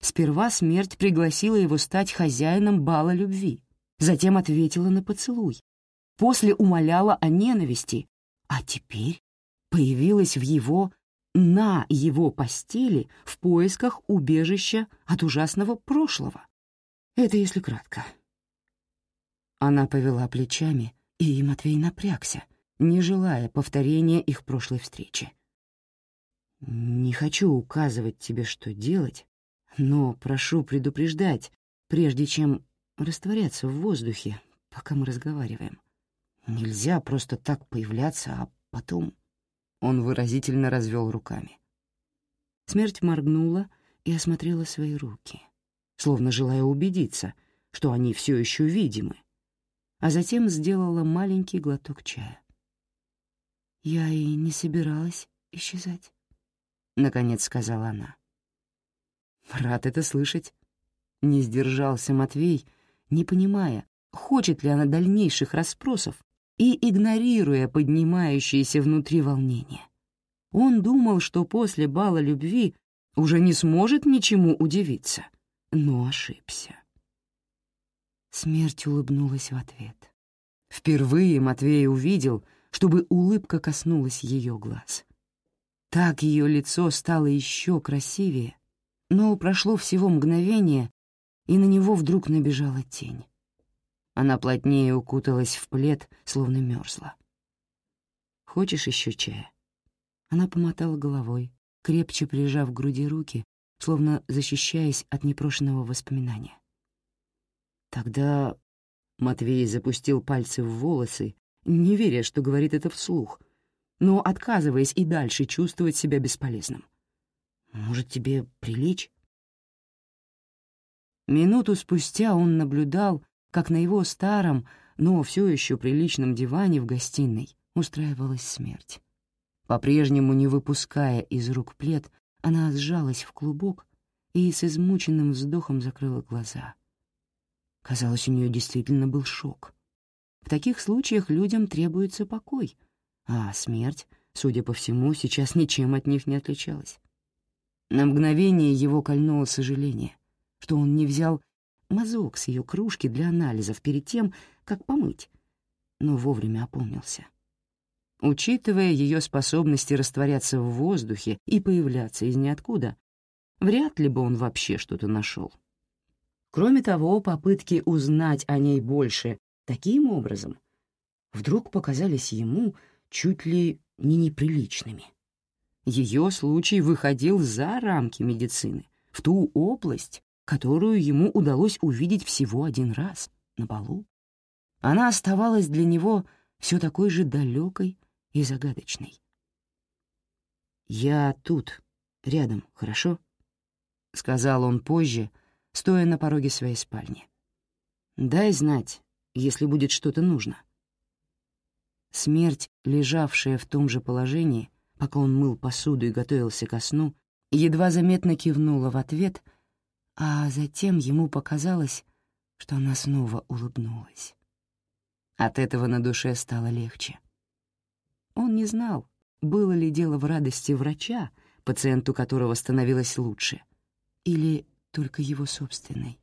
Сперва смерть пригласила его стать хозяином бала любви, затем ответила на поцелуй, после умоляла о ненависти, а теперь появилась в его, на его постели в поисках убежища от ужасного прошлого. Это если кратко. Она повела плечами, и Матвей напрягся, не желая повторения их прошлой встречи. «Не хочу указывать тебе, что делать, но прошу предупреждать, прежде чем растворяться в воздухе, пока мы разговариваем. Нельзя просто так появляться, а потом...» Он выразительно развел руками. Смерть моргнула и осмотрела свои руки, словно желая убедиться, что они все еще видимы, а затем сделала маленький глоток чая. «Я и не собиралась исчезать», — наконец сказала она. Рад это слышать. Не сдержался Матвей, не понимая, хочет ли она дальнейших расспросов, и игнорируя поднимающееся внутри волнение. Он думал, что после бала любви уже не сможет ничему удивиться, но ошибся. Смерть улыбнулась в ответ. Впервые Матвей увидел, чтобы улыбка коснулась ее глаз. Так ее лицо стало еще красивее, но прошло всего мгновение, и на него вдруг набежала тень. Она плотнее укуталась в плед, словно мерзла. «Хочешь еще чая?» Она помотала головой, крепче прижав к груди руки, словно защищаясь от непрошенного воспоминания. Тогда Матвей запустил пальцы в волосы, не веря, что говорит это вслух, но отказываясь и дальше чувствовать себя бесполезным. «Может, тебе прилечь?» Минуту спустя он наблюдал, как на его старом, но все еще приличном диване в гостиной устраивалась смерть. По-прежнему не выпуская из рук плед, она сжалась в клубок и с измученным вздохом закрыла глаза. Казалось, у нее действительно был шок. В таких случаях людям требуется покой, а смерть, судя по всему, сейчас ничем от них не отличалась. На мгновение его кольнуло сожаление, что он не взял мазок с ее кружки для анализов перед тем, как помыть, но вовремя опомнился. Учитывая ее способности растворяться в воздухе и появляться из ниоткуда, вряд ли бы он вообще что-то нашел. Кроме того, попытки узнать о ней больше таким образом вдруг показались ему чуть ли не неприличными. Ее случай выходил за рамки медицины, в ту область, которую ему удалось увидеть всего один раз на балу. Она оставалась для него все такой же далекой и загадочной. «Я тут, рядом, хорошо?» — сказал он позже, стоя на пороге своей спальни. «Дай знать, если будет что-то нужно». Смерть, лежавшая в том же положении, пока он мыл посуду и готовился ко сну, едва заметно кивнула в ответ, а затем ему показалось, что она снова улыбнулась. От этого на душе стало легче. Он не знал, было ли дело в радости врача, пациенту которого становилось лучше, или только его собственной.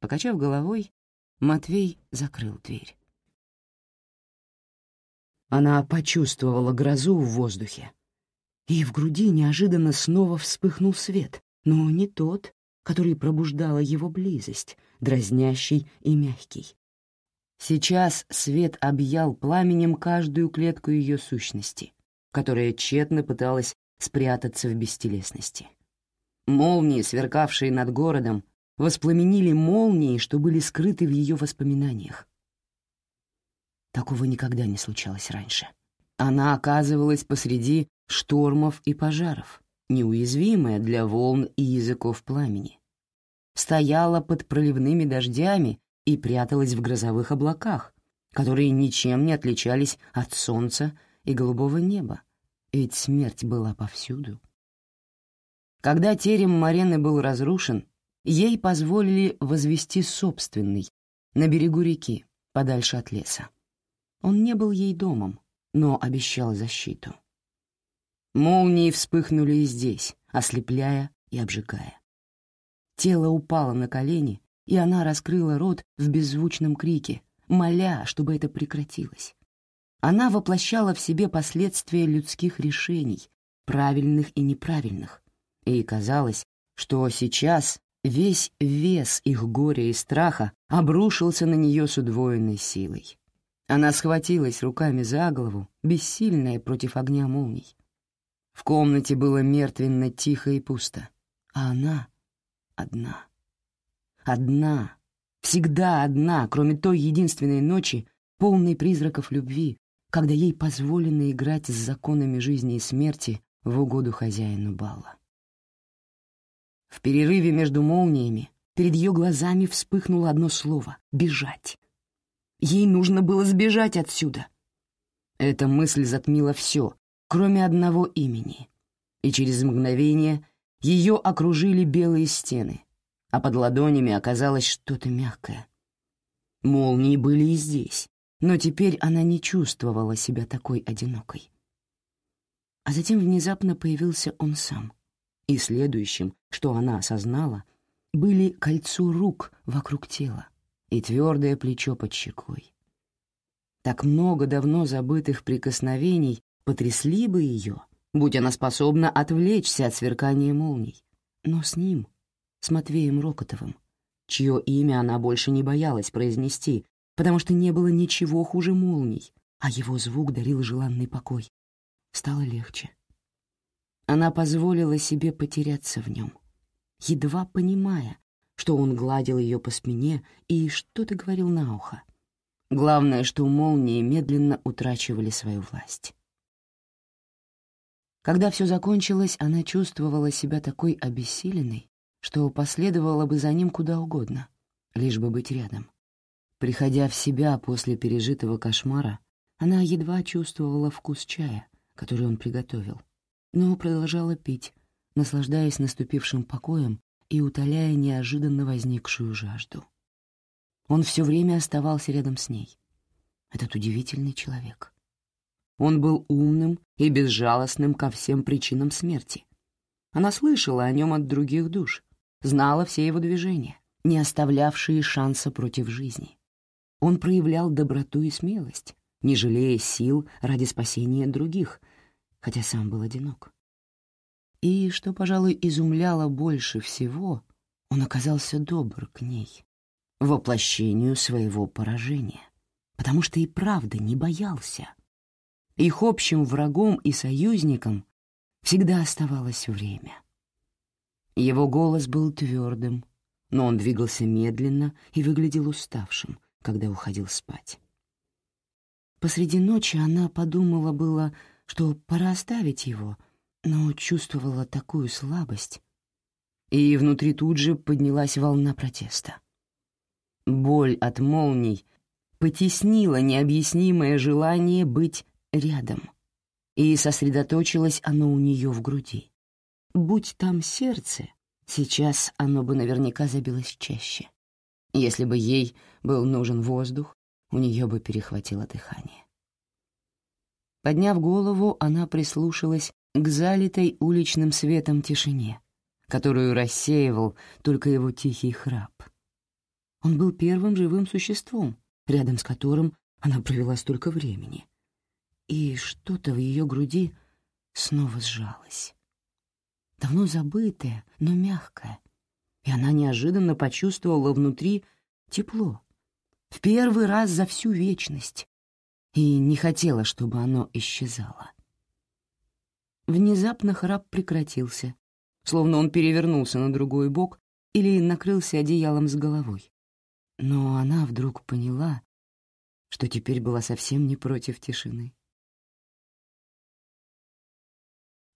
Покачав головой, Матвей закрыл дверь. Она почувствовала грозу в воздухе, и в груди неожиданно снова вспыхнул свет, но не тот, который пробуждала его близость, дразнящий и мягкий, Сейчас свет объял пламенем каждую клетку ее сущности, которая тщетно пыталась спрятаться в бестелесности. Молнии, сверкавшие над городом, воспламенили молнии, что были скрыты в ее воспоминаниях. Такого никогда не случалось раньше. Она оказывалась посреди штормов и пожаров, неуязвимая для волн и языков пламени. Стояла под проливными дождями и пряталась в грозовых облаках, которые ничем не отличались от солнца и голубого неба, ведь смерть была повсюду. Когда терем Марены был разрушен, ей позволили возвести собственный на берегу реки, подальше от леса. Он не был ей домом, но обещал защиту. Молнии вспыхнули и здесь, ослепляя и обжигая. Тело упало на колени, и она раскрыла рот в беззвучном крике, моля, чтобы это прекратилось. Она воплощала в себе последствия людских решений, правильных и неправильных, и казалось, что сейчас весь вес их горя и страха обрушился на нее с удвоенной силой. Она схватилась руками за голову, бессильная против огня молний. В комнате было мертвенно тихо и пусто, а она одна. Одна, всегда одна, кроме той единственной ночи, полной призраков любви, когда ей позволено играть с законами жизни и смерти в угоду хозяину бала. В перерыве между молниями перед ее глазами вспыхнуло одно слово — «бежать». Ей нужно было сбежать отсюда. Эта мысль затмила все, кроме одного имени. И через мгновение ее окружили белые стены, а под ладонями оказалось что-то мягкое. Молнии были и здесь, но теперь она не чувствовала себя такой одинокой. А затем внезапно появился он сам. И следующим, что она осознала, были кольцо рук вокруг тела и твердое плечо под щекой. Так много давно забытых прикосновений потрясли бы ее, будь она способна отвлечься от сверкания молний. Но с ним, с Матвеем Рокотовым, чье имя она больше не боялась произнести, потому что не было ничего хуже молний, а его звук дарил желанный покой. Стало легче. Она позволила себе потеряться в нем, едва понимая, что он гладил ее по спине и что-то говорил на ухо. Главное, что молнии медленно утрачивали свою власть. Когда все закончилось, она чувствовала себя такой обессиленной, что последовала бы за ним куда угодно, лишь бы быть рядом. Приходя в себя после пережитого кошмара, она едва чувствовала вкус чая, который он приготовил, но продолжала пить, наслаждаясь наступившим покоем и утоляя неожиданно возникшую жажду. Он все время оставался рядом с ней. Этот удивительный человек. Он был умным и безжалостным ко всем причинам смерти. Она слышала о нем от других душ, знала все его движения, не оставлявшие шанса против жизни. Он проявлял доброту и смелость, не жалея сил ради спасения других, хотя сам был одинок. И, что, пожалуй, изумляло больше всего, он оказался добр к ней, воплощению своего поражения, потому что и правда не боялся. Их общим врагом и союзником всегда оставалось время. Его голос был твердым, но он двигался медленно и выглядел уставшим, когда уходил спать. Посреди ночи она подумала было, что пора оставить его, но чувствовала такую слабость, и внутри тут же поднялась волна протеста. Боль от молний потеснила необъяснимое желание быть рядом, и сосредоточилось оно у нее в груди. Будь там сердце, сейчас оно бы наверняка забилось чаще. Если бы ей был нужен воздух, у нее бы перехватило дыхание. Подняв голову, она прислушалась к залитой уличным светом тишине, которую рассеивал только его тихий храп. Он был первым живым существом, рядом с которым она провела столько времени. И что-то в ее груди снова сжалось давно забытое, но мягкое, и она неожиданно почувствовала внутри тепло, в первый раз за всю вечность, и не хотела, чтобы оно исчезало. Внезапно храп прекратился, словно он перевернулся на другой бок или накрылся одеялом с головой. Но она вдруг поняла, что теперь была совсем не против тишины.